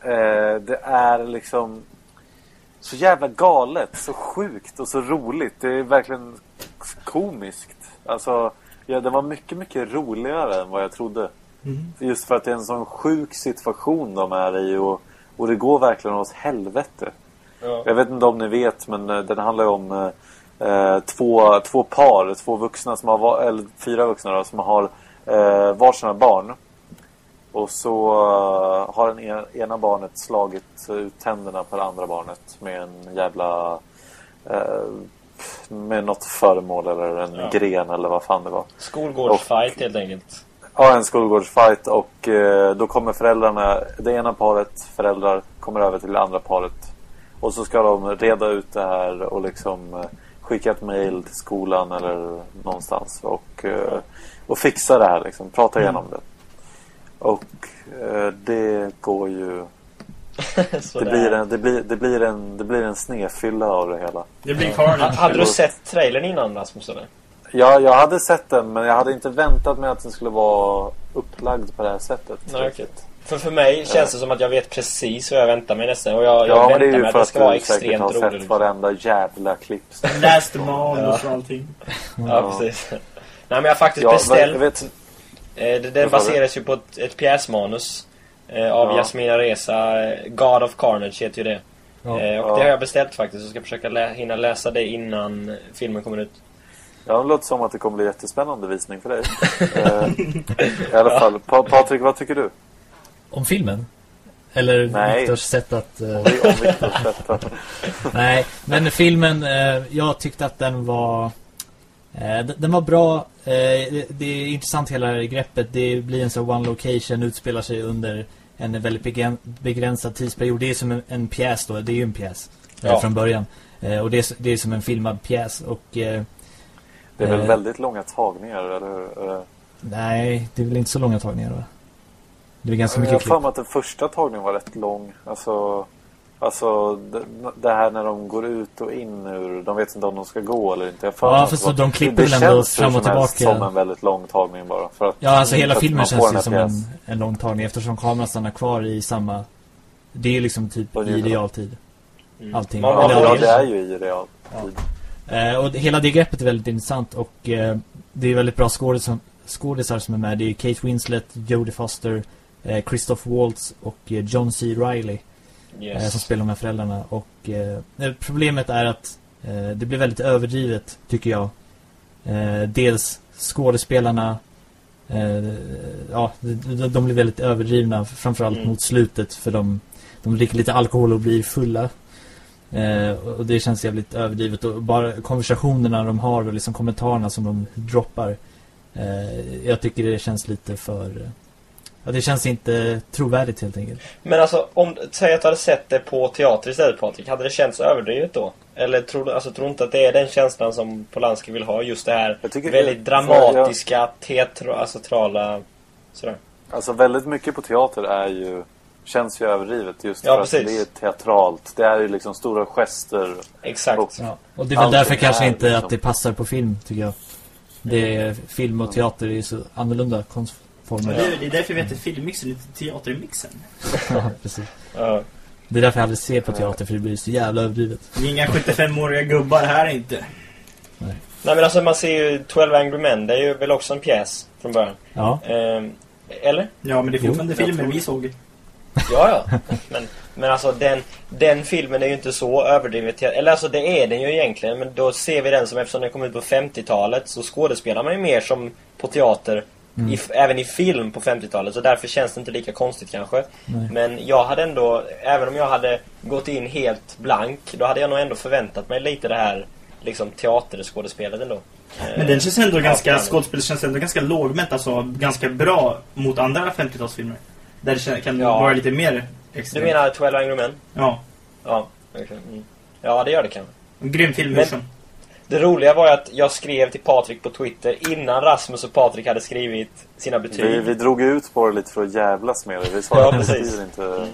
Speaker 1: Eh, det är liksom så jävla galet, så sjukt och så roligt. Det är verkligen komiskt. Alltså, ja, det var mycket, mycket roligare än vad jag trodde.
Speaker 4: Mm.
Speaker 1: Just för att det är en sån sjuk situation de är i och, och det går verkligen åt helvete.
Speaker 3: Ja.
Speaker 1: Jag vet inte om ni vet, men eh, den handlar ju om eh, eh, två, två par, två vuxna som har, eller fyra vuxna då, som har eh, varsina barn. Och så eh, har den ena, ena barnet slagit ut tänderna på det andra barnet med en jävla... Eh, med något föremål eller en
Speaker 3: Ja.
Speaker 1: gren eller vad fan det var.
Speaker 3: Skolgårdsfight helt enkelt.
Speaker 1: Ja, en skolgårdsfight och eh, då kommer föräldrarna, det ena paret föräldrar kommer över till det andra paret. Och så ska de reda ut det här och liksom eh, skicka ett mail till skolan eller någonstans och, eh, och fixa det här liksom, prata igenom det. Och eh, det går ju, det blir, en, det, blir, det, blir en, det blir en snefylla av det hela.
Speaker 4: Det blir Carnage.
Speaker 3: Hade du sett trailern innan Rasmus eller?
Speaker 1: Ja, jag hade sett den men jag hade inte väntat mig att den skulle vara upplagd på det här sättet.
Speaker 3: Nej. För för mig känns det som att jag vet precis vad jag väntar mig nästan. Och jag, jag
Speaker 1: Ja, men det
Speaker 3: väntar
Speaker 1: är
Speaker 3: mig
Speaker 1: ju
Speaker 3: att
Speaker 1: för
Speaker 3: det
Speaker 1: att
Speaker 3: ska vara
Speaker 1: du säkert
Speaker 3: extremt
Speaker 1: har
Speaker 3: roligt.
Speaker 1: sett
Speaker 3: liksom.
Speaker 1: varenda jävla klipp.
Speaker 4: Läste manus och allting.
Speaker 3: Ja, precis. Nej, men jag har faktiskt
Speaker 1: Ja,
Speaker 3: beställt...
Speaker 1: vet,
Speaker 3: Eh, det,
Speaker 1: du?
Speaker 3: baseras ju på ett, ett pjäsmanus eh, av
Speaker 1: Ja.
Speaker 3: Jasmina Reza. eh, God of Carnage heter ju det.
Speaker 2: Ja.
Speaker 3: Eh, och
Speaker 1: Ja.
Speaker 3: det har jag beställt faktiskt. Jag ska försöka lä- hinna läsa det innan filmen kommer ut.
Speaker 1: ja, det låter som att det kommer bli jättespännande visning för dig. Eh, I alla fall, pa Patrik, vad tycker du?
Speaker 2: Om filmen? Eller
Speaker 1: Nej.
Speaker 2: Viktors sätt att...
Speaker 1: detta.
Speaker 2: Nej, men filmen, eh, jag tyckte att den var... D- den var bra. Det, det är intressant hela greppet. Det blir en sån one location, utspelar sig under en väldigt begrän- begränsad tidsperiod. Det är som en, en pjäs då, det är ju en pjäs. eh,
Speaker 3: Ja.
Speaker 2: från början. Eh, och det är, det är som en filmad pjäs. Och eh,
Speaker 1: Det är väl väldigt långa tagningar, eller hur?
Speaker 2: Nej, det är väl inte så långa tagningar va? Det är ganska
Speaker 1: Jag har
Speaker 2: mycket
Speaker 1: för mig att den första tagningen var rätt lång. Alltså, alltså det, det här när de går ut och in ur... De vet inte om de ska gå eller inte. Jag för
Speaker 2: Ja,
Speaker 1: det var-
Speaker 2: de klipper
Speaker 1: det
Speaker 2: väl ändå fram och tillbaka.
Speaker 1: som en väldigt lång tagning bara. För att,
Speaker 2: Ja, alltså hela
Speaker 1: för
Speaker 2: filmen känns ju som en, en lång tagning eftersom kameran stannar kvar i samma... Det är liksom typ i realtid.
Speaker 3: Mm.
Speaker 2: Allting.
Speaker 3: Man,
Speaker 1: Ja,
Speaker 2: Eller-
Speaker 1: ja, det
Speaker 3: ju-
Speaker 1: är ju i realtid.
Speaker 2: Eh, och det- hela det greppet är väldigt intressant och eh, det är väldigt bra skådisar som är med. Det är Kate Winslet, Jodie Foster, eh, Christoph Waltz och eh, John C. Reilly eh,
Speaker 3: yes.
Speaker 2: som spelar här föräldrarna. Och eh, problemet är att eh, det blir väldigt överdrivet tycker jag. Eh, dels skådespelarna eh, ja, de, de blir väldigt överdrivna framförallt
Speaker 3: Mm.
Speaker 2: mot slutet för de, de dricker lite alkohol och blir fulla. Eh, och det känns jävligt överdrivet och bara konversationerna de har och liksom kommentarerna som de droppar. Eh, jag tycker det känns lite för... Ja, det känns inte trovärdigt helt enkelt.
Speaker 3: Men alltså, om, säg att du hade sett det på teater istället Patrik. Hade det känts överdrivet då? Eller tror du alltså, tror du inte att det är den känslan som Polanski vill ha? Just det här
Speaker 1: Jag
Speaker 3: väldigt
Speaker 1: jag-
Speaker 3: dramatiska, teatro, alltså teatrala... Sådär.
Speaker 1: Alltså väldigt mycket på teater är ju känns ju överdrivet just
Speaker 3: Ja,
Speaker 1: för att
Speaker 3: precis.
Speaker 1: det är teatralt. Det är ju liksom stora gester.
Speaker 3: Exakt.
Speaker 1: Och-
Speaker 2: Ja. Och det är väl därför kanske inte
Speaker 1: liksom-
Speaker 2: att det passar på film, tycker jag. Det är, film och teater är ju så annorlunda konstformer.
Speaker 4: Det, är, det är därför vi heter filmmixen, inte teatermixen.
Speaker 2: Ja, precis.
Speaker 3: Ja.
Speaker 2: Det är därför jag aldrig ser på teater, för det blir så jävla överdrivet.
Speaker 4: Vi är inga 75-åriga gubbar här inte.
Speaker 3: Nej men alltså man ser ju 12 Angry Men, det är ju väl också en pjäs från början.
Speaker 2: Ja,
Speaker 3: Ehm, eller?
Speaker 4: Ja, men det är fortfarande
Speaker 1: Jo, tror
Speaker 4: vi
Speaker 1: det.
Speaker 4: såg.
Speaker 3: Ja, ja. Men, men alltså den, den filmen är ju inte så överdrivet. Eller alltså det är den ju egentligen. Men då ser vi den som, eftersom den kom ut på 50-talet, så skådespelar man ju mer som på teater. I, f- även i film på 50-talet. Så därför känns det inte lika konstigt kanske.
Speaker 2: Nej.
Speaker 3: Men jag hade ändå, även om jag hade gått in helt blank, då hade jag nog ändå förväntat mig lite det här liksom teaterskådespelet ändå.
Speaker 4: Men den känns ändå
Speaker 3: Ja,
Speaker 4: ganska, skådespelet känns ändå ganska lågmält, alltså ganska bra mot andra 50-talsfilmer. Där det kan
Speaker 3: Ja.
Speaker 4: vara lite mer
Speaker 3: Du
Speaker 4: extremt.
Speaker 3: menar 12 Angry Men?
Speaker 4: Ja.
Speaker 3: Ja, verkligen. Mm. Ja, det gör det kanske.
Speaker 4: En grym film,
Speaker 3: Men-
Speaker 4: Men...
Speaker 3: Det roliga var ju att jag skrev till Patrik på Twitter innan Rasmus och Patrik hade skrivit sina betyg.
Speaker 1: Vi, vi drog ut på det lite för att jävlas med det. Vi sa
Speaker 3: Ja, precis.
Speaker 1: inte...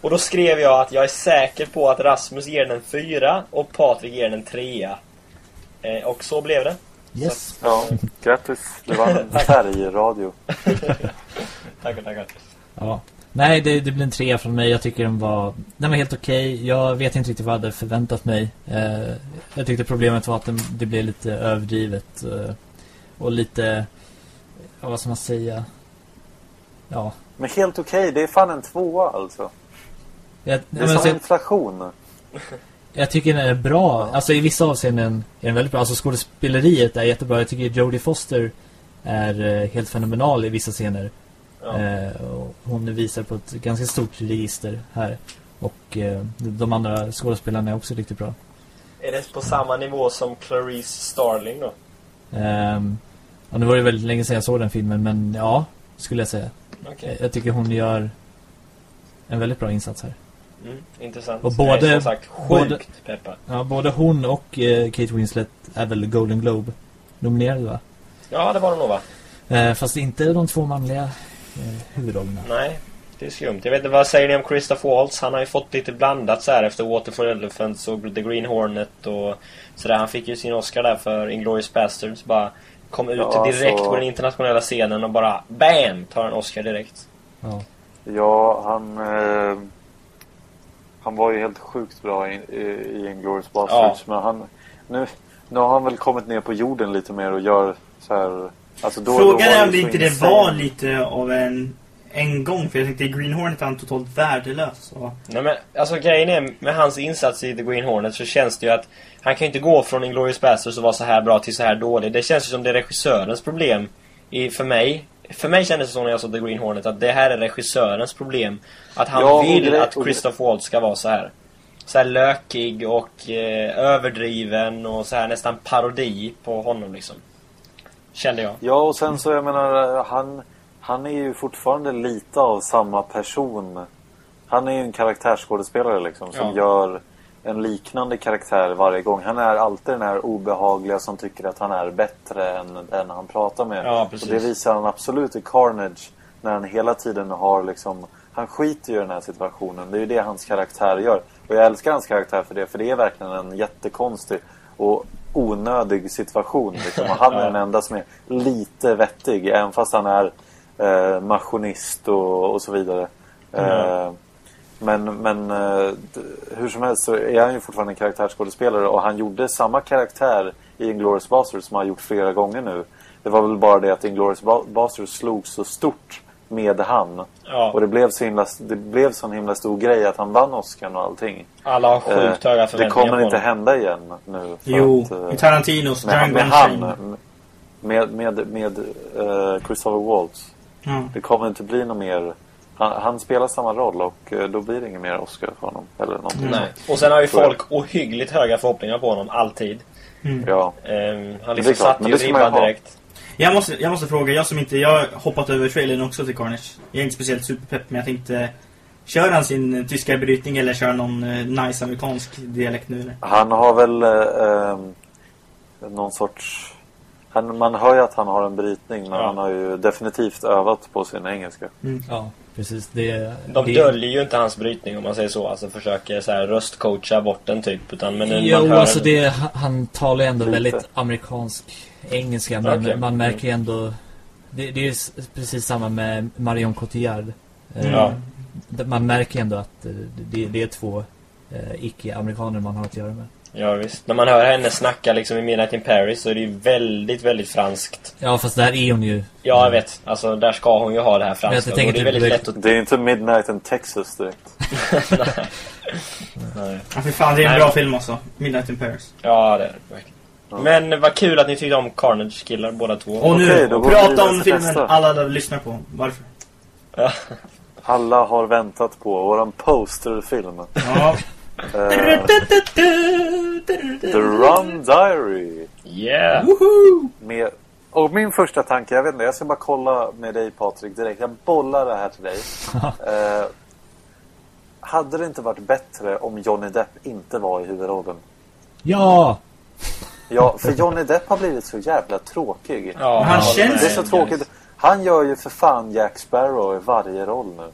Speaker 3: Och då skrev jag att jag är säker på att Rasmus ger den en fyra och Patrik ger den en trea. Eh, och så blev det.
Speaker 2: yes.
Speaker 1: Ja, grattis. Det var en färgradio.
Speaker 3: Tackar, tackar.
Speaker 2: Ja. Nej, det, det blir en trea från mig. Jag tycker den var, den var helt okej. Jag vet inte riktigt vad jag hade förväntat mig. Eh, jag tyckte problemet var att den, det blev lite överdrivet. Eh, och lite, ja, vad ska man säga? Ja.
Speaker 1: Men helt okej, det är fan en tvåa alltså.
Speaker 2: Jag,
Speaker 1: Det är som inflation.
Speaker 2: jag tycker den är bra. Alltså i vissa avseenden är den väldigt bra. Alltså skådespeleriet är jättebra. Jag tycker Jodie Foster är eh, helt fenomenal i vissa scener.
Speaker 3: Ja.
Speaker 2: Eh, hon visar på ett ganska stort register här. Och eh, de andra skådespelarna är också riktigt bra.
Speaker 3: Är det på samma nivå som Clarice Starling då?
Speaker 2: Ehm, ja, nu var det väldigt länge sedan jag såg den filmen, men ja, skulle jag säga.
Speaker 3: Okej.
Speaker 2: Jag, jag tycker hon gör en väldigt bra insats här.
Speaker 3: Mm, intressant.
Speaker 2: Och
Speaker 3: Jag är
Speaker 2: både-
Speaker 3: som sagt sjukt
Speaker 2: både-
Speaker 3: peppad.
Speaker 2: Ja, både hon och eh, Kate Winslet är väl Golden Globe nominerade va?
Speaker 3: Ja, det var det nog va?
Speaker 2: Eh, fast inte de två manliga eh, huvudrollerna.
Speaker 3: Nej, det är skumt. Jag vet inte, vad säger ni om Christoph Waltz? Han har ju fått lite blandat så här efter Water for Elephants och The Green Hornet och sådär. Han fick ju sin Oscar där för Inglourious Basterds. Bara kom ut
Speaker 1: Ja,
Speaker 3: direkt
Speaker 1: så-
Speaker 3: på den internationella scenen och bara BAM! Tar en Oscar direkt.
Speaker 2: Ja.
Speaker 1: Ja, han... Eh, han var ju helt sjukt bra i, i, i Inglourious Basterds. Men han... Nu, nu har han väl kommit ner på jorden lite mer och gör så här... Alltså då, då
Speaker 4: Frågan
Speaker 1: var
Speaker 4: är om det inte det var lite av en, en gång, för jag tänkte i Green Hornet är han totalt värdelös. Och,
Speaker 3: Nej men alltså grejen är med hans insats i The Green Hornet så känns det ju att han kan ju inte gå från Inglourious Basterds och vara så här bra till så här dålig. Det känns ju som det är regissörens problem. I, för mig. För mig kändes det så när jag såg The Green Hornet att det här är regissörens problem. Att han
Speaker 1: Ja,
Speaker 3: vill
Speaker 1: grej-
Speaker 3: att Christoph Waltz ska vara så här. Så här lökig och eh, överdriven och så här nästan parodi på honom liksom. Kände jag.
Speaker 1: Ja, och sen så jag menar, han, han är ju fortfarande lite av samma person. Han är ju en karaktärsskådespelare liksom, som
Speaker 3: Ja.
Speaker 1: gör en liknande karaktär varje gång. Han är alltid den här obehagliga som tycker att han är bättre än den han pratar med.
Speaker 3: Ja,
Speaker 1: och det visar han absolut i Carnage. När han hela tiden har liksom... Han skiter ju i den här situationen. Det är ju det hans karaktär gör. Och jag älskar hans karaktär för det. För det är verkligen en jättekonstig och onödig situation. Liksom. Och han är den enda som är lite vettig. Även fast han är eh, maskinist och, och så vidare. Eh, men, men eh, hur som helst så är han ju fortfarande en karaktärsskådespelare och han gjorde samma karaktär i Inglourious Basterds som han har gjort flera gånger nu. Det var väl bara det att Inglourious Ba- Basterds slog så stort med han.
Speaker 3: Ja.
Speaker 1: Och det blev så himla, det blev så en himla stor grej att han vann Oscar och allting.
Speaker 3: Alla har sjukt
Speaker 1: Eh,
Speaker 3: höga
Speaker 1: det
Speaker 3: förväntningar
Speaker 1: kommer
Speaker 3: på
Speaker 1: inte hända igen nu. för
Speaker 4: Jo,
Speaker 1: att, eh,
Speaker 4: i Tarantinos
Speaker 1: med,
Speaker 4: Django
Speaker 1: med han, med, med, med eh, Christopher Waltz.
Speaker 4: Ja.
Speaker 1: Det kommer inte bli något mer. Han, han spelar samma roll och eh, då blir det inget mer Oscar för honom. Eller någonting.
Speaker 3: Nej. Och sen har ju
Speaker 1: Tror jag.
Speaker 3: folk ohyggligt höga förhoppningar på honom, alltid.
Speaker 1: Ja.
Speaker 3: Ehm, han
Speaker 1: det
Speaker 3: liksom satte ju
Speaker 1: det
Speaker 3: ribban
Speaker 1: ha.
Speaker 3: direkt.
Speaker 4: Jag måste, jag måste fråga, jag som inte, jag har hoppat över trailern också till Carnage. Jag är inte speciellt superpepp, men jag tänkte Kör han sin eh, tyska brytning eller kör någon eh, nice amerikansk dialekt nu eller?
Speaker 1: Han har väl eh, eh, någon sorts... Han, man hör ju att han har en brytning men
Speaker 3: Ja.
Speaker 1: han har ju definitivt övat på sin engelska.
Speaker 2: Ja, precis. Det,
Speaker 3: De
Speaker 2: det,
Speaker 3: döljer ju inte hans brytning om man säger så. Alltså försöker så här röstcoacha bort den typ. Utan, men
Speaker 2: Jo,
Speaker 3: man hör
Speaker 2: alltså det, han- talar ju ändå väldigt amerikansk engelska. Men
Speaker 3: Okej.
Speaker 2: man märker ju ändå... Det, det är ju precis samma med Marion Cotillard. Eh,
Speaker 3: Ja.
Speaker 2: Man märker ändå att eh, det, det är två eh, icke-amerikaner man har att göra med.
Speaker 3: Ja visst. När man hör henne snacka liksom i Midnight in Paris så är det ju väldigt, väldigt franskt.
Speaker 2: Ja, fast där är hon ju...
Speaker 3: Ja, jag vet. Alltså där ska hon ju ha det här
Speaker 2: jag
Speaker 3: franska. Och
Speaker 2: tänker
Speaker 3: det är
Speaker 2: typ
Speaker 3: väldigt
Speaker 2: direkt-
Speaker 3: lätt att...
Speaker 1: Det är inte Midnight in Texas direkt.
Speaker 3: Nej.
Speaker 4: Ja, för fan, det är en
Speaker 3: Nej.
Speaker 4: bra film alltså. Midnight in Paris.
Speaker 3: Ja, det är det verkligen. Men vad kul att ni tyckte om Carnage killar båda två.
Speaker 4: Och nu,
Speaker 1: Okej,
Speaker 4: prata om filmen
Speaker 1: nästa.
Speaker 4: alla lyssnar på. Varför?
Speaker 3: Ja.
Speaker 1: Alla har väntat på våran posterfilm.
Speaker 4: Ja.
Speaker 1: Eh, The Rum Diary.
Speaker 3: Yeah!
Speaker 1: Med, och min första tanke, jag vet inte, jag ska bara kolla med dig Patrik direkt. Jag bollar det här till dig. eh, hade det inte varit bättre om Johnny Depp inte var i huvudrollen?
Speaker 2: Ja!
Speaker 1: Ja, för Johnny Depp har blivit så jävla tråkig.
Speaker 3: Ja,
Speaker 4: han känns-
Speaker 1: Det är så tråkigt. Han gör ju för fan Jack Sparrow i varje roll nu.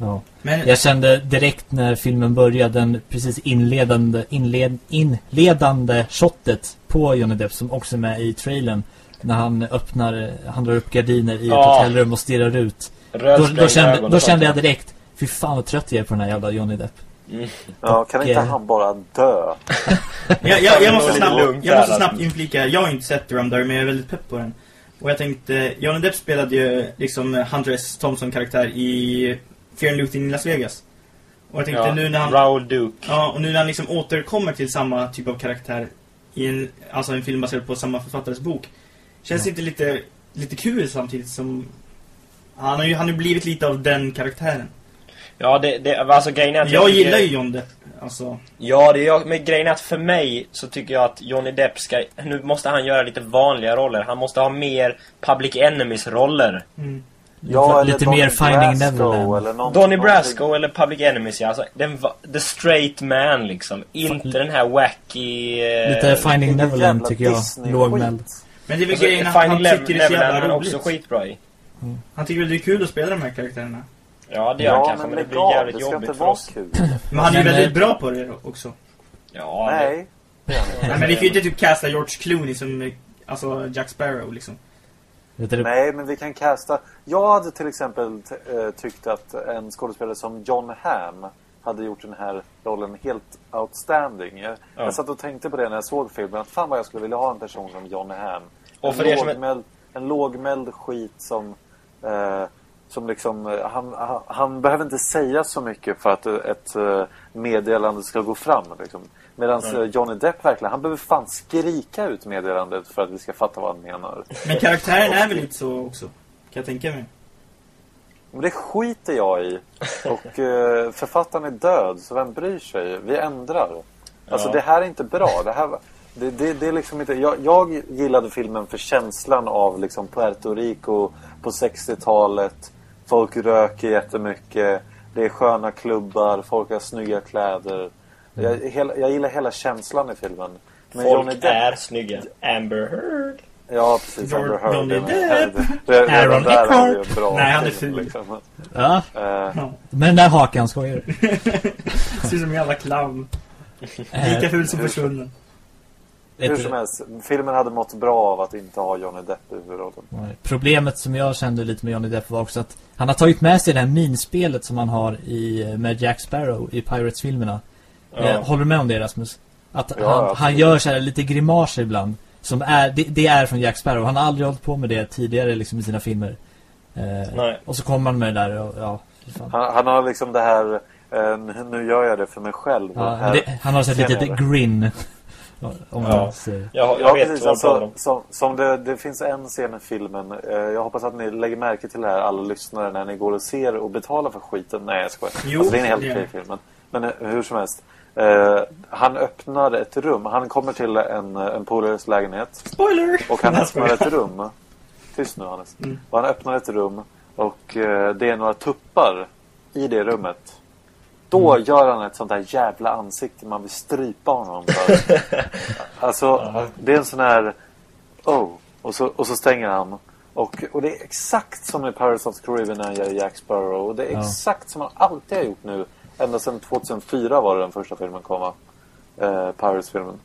Speaker 2: Ja.
Speaker 4: Men
Speaker 2: Jag kände direkt när filmen började, den precis inledande, inled, inledande shotet på Johnny Depp som också är med i trailern. När han öppnar, han drar upp gardiner i ett
Speaker 3: Ja.
Speaker 2: hotellrum och stirrar ut. Då, då, kände, då kände jag direkt, fy fan vad trött jag är på den här jävla Johnny Depp.
Speaker 1: Ja, kan inte
Speaker 2: eh,
Speaker 1: han bara dö?
Speaker 4: jag, jag, jag måste snabbt, jag måste snabbt
Speaker 3: alltså.
Speaker 4: inflika, jag har inte sett The Rum Diary men jag är väldigt pepp på den. Och jag tänkte, Johnny Depp spelade ju liksom Hunter S. Thompson-karaktär i Fear and Loathing i Las Vegas. Och jag tänkte
Speaker 3: Ja,
Speaker 4: nu när han...
Speaker 3: Raoul Duke.
Speaker 4: Ja, och nu när han liksom återkommer till samma typ av karaktär i en, alltså en film baserad på samma författares bok. Känns det inte lite, lite kul samtidigt som... Han har ju han har blivit lite av den karaktären.
Speaker 3: Ja, det, det, alltså grejen är att
Speaker 4: Jag
Speaker 3: tycker-
Speaker 4: gillar ju John Depp. Alltså,
Speaker 3: Ja, det är jag, men grejen är att för mig så tycker jag att Johnny Depp ska... Nu måste han göra lite vanliga roller. Han måste ha mer Public Enemies-roller.
Speaker 4: mm.
Speaker 1: Ja,
Speaker 2: Lite
Speaker 1: Donnie
Speaker 2: mer Finding Neverland.
Speaker 1: Någonting.
Speaker 3: Brasco eller Public Enemies, ja. Alltså, den, the straight man liksom. Inte den här wacky... eh,
Speaker 2: Lite Finding Neverland tycker jag. Lågmäld.
Speaker 4: Men det är väl
Speaker 3: Alltså,
Speaker 4: grejen han tycker det är så jävla roligt.
Speaker 3: också skitbra i.
Speaker 4: Han tycker väl det är kul att spela de här karaktärerna.
Speaker 3: Ja, det gör han
Speaker 1: Ja,
Speaker 3: kanske,
Speaker 1: men
Speaker 3: men det blir jävligt
Speaker 1: Det
Speaker 3: jobbigt för oss.
Speaker 1: kul.
Speaker 4: Men han är ju väldigt
Speaker 2: eh,
Speaker 4: bra på det också.
Speaker 3: Ja,
Speaker 1: Nej. han.
Speaker 4: Nej, men vi kan ju inte typ casta George Clooney som, eh, alltså Jack Sparrow liksom.
Speaker 1: Nej, men vi kan casta... Jag hade till exempel eh, tyckt att en skådespelare som John Hamm hade gjort den här rollen helt outstanding. Jag,
Speaker 3: Ja.
Speaker 1: jag satt och tänkte på det när jag såg filmen. Att fan vad jag skulle vilja ha en person som John Hamm.
Speaker 3: Och
Speaker 1: En
Speaker 3: för er som är-
Speaker 1: lågmäld, en lågmäld skit som... Eh, som liksom, eh, han, han, han behöver inte säga så mycket för att eh, ett eh, meddelande ska gå fram. Liksom. Medan
Speaker 3: Mm.
Speaker 1: Johnny Depp verkligen, han behöver fan skrika ut meddelandet för att vi ska fatta vad han menar.
Speaker 4: Men karaktären är väl lite så också. Kan jag tänka mig.
Speaker 1: Men det skiter jag i. Och eh, författaren är död, så vem bryr sig? Vi ändrar. Alltså
Speaker 3: Ja.
Speaker 1: det här är inte bra. Det, här, det, det, det är liksom inte... Jag, jag gillade filmen för känslan av liksom Puerto Rico på 60-talet. Folk röker jättemycket. Det är sköna klubbar, folk har snygga kläder. Jag, hela, jag gillar hela känslan i filmen. Men
Speaker 3: Folk
Speaker 1: Johnny Depp,
Speaker 3: är snygga. Amber Heard.
Speaker 1: Ja, precis. Amber Heard.
Speaker 4: Johnny Depp. Aaron Eckhart. Nej, han är
Speaker 1: film,
Speaker 4: ful.
Speaker 1: liksom.
Speaker 2: Ja,
Speaker 1: Eh,
Speaker 4: Ja.
Speaker 2: med den där hakan skojar du?
Speaker 4: Ser ut som en jävla clown.
Speaker 2: Eh,
Speaker 4: Lika ful som försvunnen.
Speaker 1: Hur som helst, filmen hade mått bra av att inte ha Johnny Depp i huvudrollen.
Speaker 2: Problemet som jag kände lite med Johnny Depp var också att han har tagit med sig det här minspelet som han har i, med Jack Sparrow i Pirates-filmerna.
Speaker 3: Ja.
Speaker 2: Eh, håller du med om det Rasmus? Att
Speaker 1: Ja,
Speaker 2: han, han gör så här lite grimaser ibland. Som är, det, det är från Jack Sparrow. Han har aldrig hållit på med det tidigare liksom, i sina filmer. Eh,
Speaker 3: Nej.
Speaker 2: och så kommer han med det där och ja.
Speaker 1: Han, han har liksom det här, eh, nu gör jag det för mig själv.
Speaker 2: Ja, det, han har så här lite grin. Om
Speaker 3: Ja.
Speaker 2: man.
Speaker 3: Jag, jag
Speaker 1: Ja,
Speaker 3: vet
Speaker 1: precis. Alltså,
Speaker 3: om.
Speaker 1: som, som det, det finns en scen i filmen. Eh, jag hoppas att ni lägger märke till det här, alla lyssnare, när ni går och ser och betalar för skiten. Nej, jag skojar.
Speaker 4: Jo,
Speaker 1: alltså, det är en helt okej film. Men, men eh, hur som helst. Eh, han öppnar ett rum. Han kommer till en, en polares lägenhet.
Speaker 4: Spoiler!
Speaker 1: Och han öppnar ett rum. Tyst nu Hannes.
Speaker 4: Mm.
Speaker 1: Och han öppnar ett rum och eh, det är några tuppar i det rummet. Då
Speaker 4: Mm.
Speaker 1: gör han ett sånt där jävla ansikte man vill strypa honom för. alltså, det är en sån här... Oh. Och så, och så stänger han. Och, och det är exakt som i Pirates of the Caribbean när han gör Jack Sparrow. Och det är
Speaker 2: Ja.
Speaker 1: exakt som han alltid har gjort nu. Ända sedan 2004 var det den första filmen kom va? Eh, Pirates-filmen.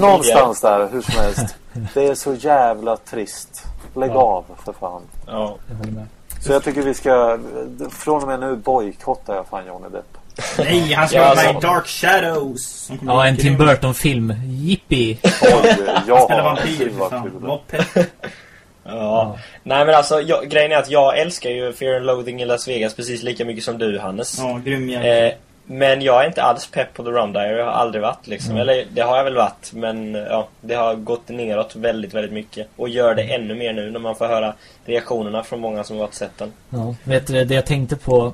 Speaker 1: Någonstans där, hur som helst. Det är så jävla trist. Lägg
Speaker 2: Ja.
Speaker 1: av för fan.
Speaker 3: Ja.
Speaker 2: Jag håller med.
Speaker 1: Så jag tycker vi ska, från och med nu bojkottar jag fan Johnny Depp.
Speaker 4: Nej, han ska
Speaker 3: Ja,
Speaker 4: vara med
Speaker 3: alltså-
Speaker 4: i Dark Shadows.
Speaker 2: Ja, en Tim. Burton-film. Yippie!
Speaker 1: Oj, ja,
Speaker 4: vampyr,
Speaker 1: fy
Speaker 4: för
Speaker 1: vad
Speaker 4: fan. pepp.
Speaker 3: Ja. Nej men alltså, jag, grejen är att jag älskar ju Fear and Loathing i Las Vegas precis lika mycket som du Hannes.
Speaker 4: Ja, grym jävel.
Speaker 3: Eh, men jag är inte alls pepp på The Rum Diary. Jag har aldrig varit liksom.
Speaker 2: Mm.
Speaker 3: Eller det har jag väl varit. Men ja, det har gått neråt väldigt, väldigt mycket. Och gör det ännu mer nu när man får höra reaktionerna från många som har varit sett den.
Speaker 2: Ja, vet du, det jag tänkte på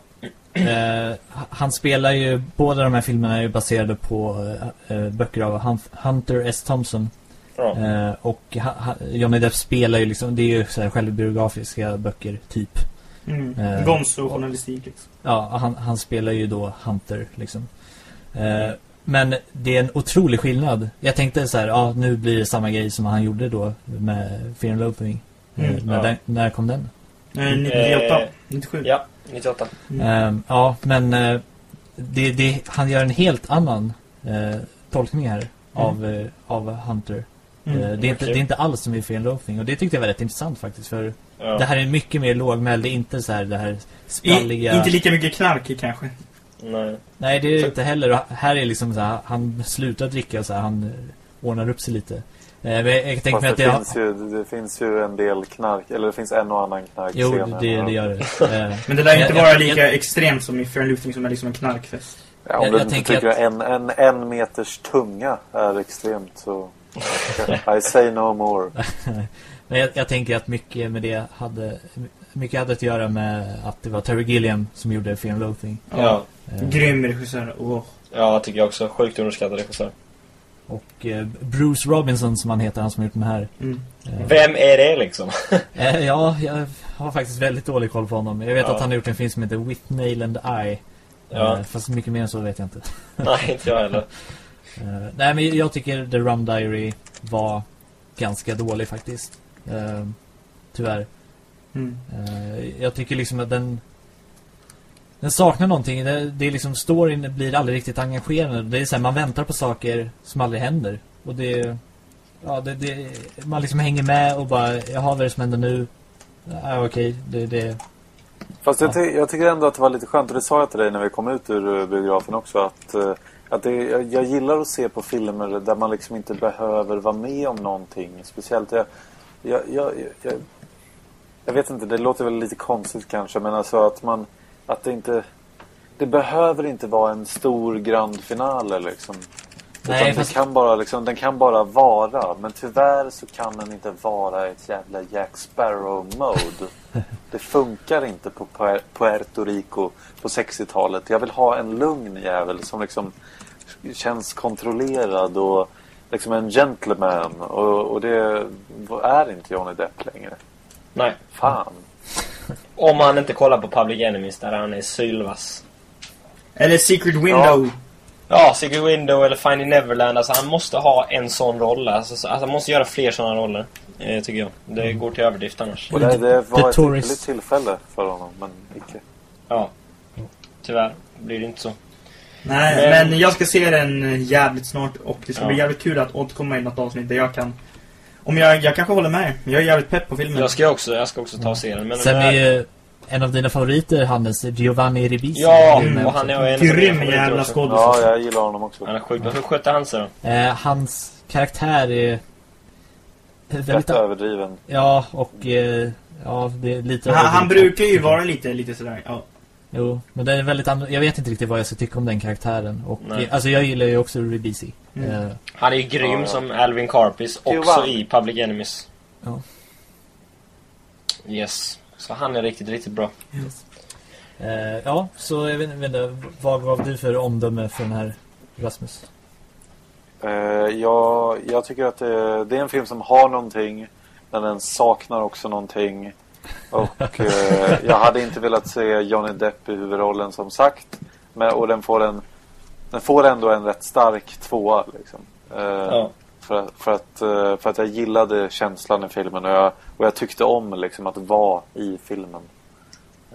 Speaker 2: eh, Han spelar ju Båda de här filmerna är ju baserade på eh, eh, böcker av Hun- Hunter S. Thompson
Speaker 3: Ja.
Speaker 2: eh, Och ha, ha, Johnny Depp spelar ju liksom Det är ju så här självbiografiska böcker typ
Speaker 4: Mm.
Speaker 2: eh,
Speaker 4: Gonzo-journalistik liksom.
Speaker 2: Ja, han, han spelar ju då Hunter liksom eh, Men det är en otrolig skillnad Jag tänkte så här, ja nu blir det samma grej som han gjorde då Med Fear and Loathing eh,
Speaker 4: Mm,
Speaker 2: när,
Speaker 3: ja.
Speaker 2: den, när kom den?
Speaker 4: Eh, 98.
Speaker 3: Eh,
Speaker 4: 97.
Speaker 3: Ja, 98.
Speaker 2: Ehm, ja, men eh, det, det, han gör en helt annan eh, tolkning här av, eh, av Hunter.
Speaker 4: Mm.
Speaker 2: Eh, det, är inte, det är inte alls som i Fear and Loathing. Och det tyckte jag var rätt intressant faktiskt. För
Speaker 3: Ja.
Speaker 2: det här är mycket mer lågmäld. Det är inte så här det här
Speaker 4: I,
Speaker 2: spralliga...
Speaker 4: inte lika mycket knark i kanske.
Speaker 3: Nej.
Speaker 2: Nej, det är det inte heller. Och här är liksom så här, han slutar dricka så här, han eh, ordnar upp sig lite. Eh, jag, jag tänkte mig att
Speaker 1: det,
Speaker 2: det...
Speaker 1: finns ju, det finns ju en del knark, eller det finns en och annan knark
Speaker 2: Jo, det, det gör det. Eh,
Speaker 4: Men det lär inte
Speaker 2: jag-
Speaker 4: vara
Speaker 2: jag-
Speaker 4: lika extremt som i Fear and Loathing som är liksom en knarkfest.
Speaker 1: Ja, om
Speaker 2: Jag-
Speaker 1: du
Speaker 2: jag
Speaker 1: inte
Speaker 2: tänker
Speaker 1: tycker
Speaker 2: att-
Speaker 1: en, en, en meters tunga är extremt så... I say no more.
Speaker 2: Men jag, jag tänker att mycket med det hade mycket hade att göra med att det var Terry Gilliam som gjorde Fear and Loathing.
Speaker 3: Ja.
Speaker 2: Eh,
Speaker 4: Grym regissör. Åh.
Speaker 3: Ja, tycker jag också. Sjukt underskattad regissör.
Speaker 2: Och eh, Bruce Robinson som han heter, han som har gjort den här.
Speaker 4: Mm.
Speaker 2: Eh,
Speaker 3: Vem är det liksom?
Speaker 2: eh, ja, jag har faktiskt väldigt dålig koll på honom. Jag vet
Speaker 3: Ja.
Speaker 2: att han har gjort en film som heter With Nail and Eye.
Speaker 3: Ja.
Speaker 2: Eh, fast mycket mer än så vet jag inte.
Speaker 3: Nej, inte jag heller.
Speaker 2: Eh, nej, men jag tycker The Rum Diary var ganska dålig faktiskt. Eh, tyvärr.
Speaker 4: Mm.
Speaker 2: Eh, jag tycker liksom att den den saknar någonting. Det, det är liksom storyn blir aldrig riktigt engagerande. Det är så här, man väntar på saker som aldrig händer. Och det ja, det, det man liksom hänger med och bara jag har vad det som händer nu. Ja, okej, det det
Speaker 1: Fast jag,
Speaker 2: Ja.
Speaker 1: ty jag tycker ändå att det var lite skönt, och det sa jag till dig när vi kom ut ur eh, biografen också, att, eh, att det, jag, jag gillar att se på filmer där man liksom inte behöver vara med om någonting. Speciellt, jag, jag, jag, jag, jag vet inte, det låter väl lite konstigt kanske, men alltså att man, att det inte, det behöver inte vara en stor grand finale liksom.
Speaker 2: Nej,
Speaker 1: Utan
Speaker 2: fast-
Speaker 1: kan bara, liksom, den kan bara vara. Men tyvärr så kan den inte vara ett jävla Jack Sparrow-mode. Det funkar inte på Puer- Puerto Rico på 60-talet. Jag vill ha en lugn jävel som liksom känns kontrollerad och liksom en gentleman. Och, och det är inte Johnny Depp längre.
Speaker 3: Nej.
Speaker 1: Fan.
Speaker 3: Om man inte kollar på Public Enemies där han är sylvass.
Speaker 4: Eller Secret Window.
Speaker 3: Ja, Secret Window eller Finding Neverland. Alltså han måste ha en sån roll. Alltså, så- alltså han måste göra fler såna roller. Eh, tycker jag. Det går till överdrift annars.
Speaker 1: Och det, det var ett ypperligt tillfälle för honom, men icke.
Speaker 3: Ja. Tyvärr blir det inte så.
Speaker 4: Nej,
Speaker 3: Men-
Speaker 4: men... jag ska se den jävligt snart och det ska
Speaker 3: Ja.
Speaker 4: bli jävligt kul att återkomma i något avsnitt där jag kan... Om jag, jag kanske håller med. Jag är jävligt pepp på filmen.
Speaker 3: Jag ska också, jag ska också ta och se den. Men
Speaker 2: Sen
Speaker 3: den
Speaker 2: är
Speaker 3: här-
Speaker 2: ju en av dina favoriter, Hannes, Giovanni Ribisi.
Speaker 3: Ja,
Speaker 2: med
Speaker 3: och han är en
Speaker 4: Grym jävla skådis.
Speaker 1: Ja, jag gillar honom också.
Speaker 3: Han är sjukt. Hur skötte han sig då?
Speaker 2: Eh, hans karaktär är... Väldigt,
Speaker 1: Rätt överdriven.
Speaker 2: ja, och... Eh, ja, det är lite...
Speaker 4: Han, han brukar ju vara lite, lite sådär, ja.
Speaker 2: Jo, men det är väldigt annorlunda. Jag vet inte riktigt vad jag ska tycka om den karaktären. Och,
Speaker 3: Nej.
Speaker 2: alltså jag gillar ju också Ribisi.
Speaker 4: Mm.
Speaker 2: Eh,
Speaker 3: Han är ju grym
Speaker 1: Ja, ja.
Speaker 3: som Alvin Karpis, också i Public Enemies.
Speaker 2: Ja.
Speaker 3: Yes. Så han är riktigt, riktigt bra.
Speaker 2: eh, ja, så jag vet, vet inte, vad gav du för omdöme för den här Rasmus?
Speaker 1: Eh, jag, jag tycker att det, det är en film som har någonting, men den saknar också någonting. Och eh, jag hade inte velat se Johnny Depp i huvudrollen som sagt. Men, och den får, en, den får ändå en rätt stark tvåa. Liksom. Eh,
Speaker 3: Ja.
Speaker 1: för, att- för, att, eh, för att jag gillade känslan i filmen och jag, och jag tyckte om liksom, att vara i filmen.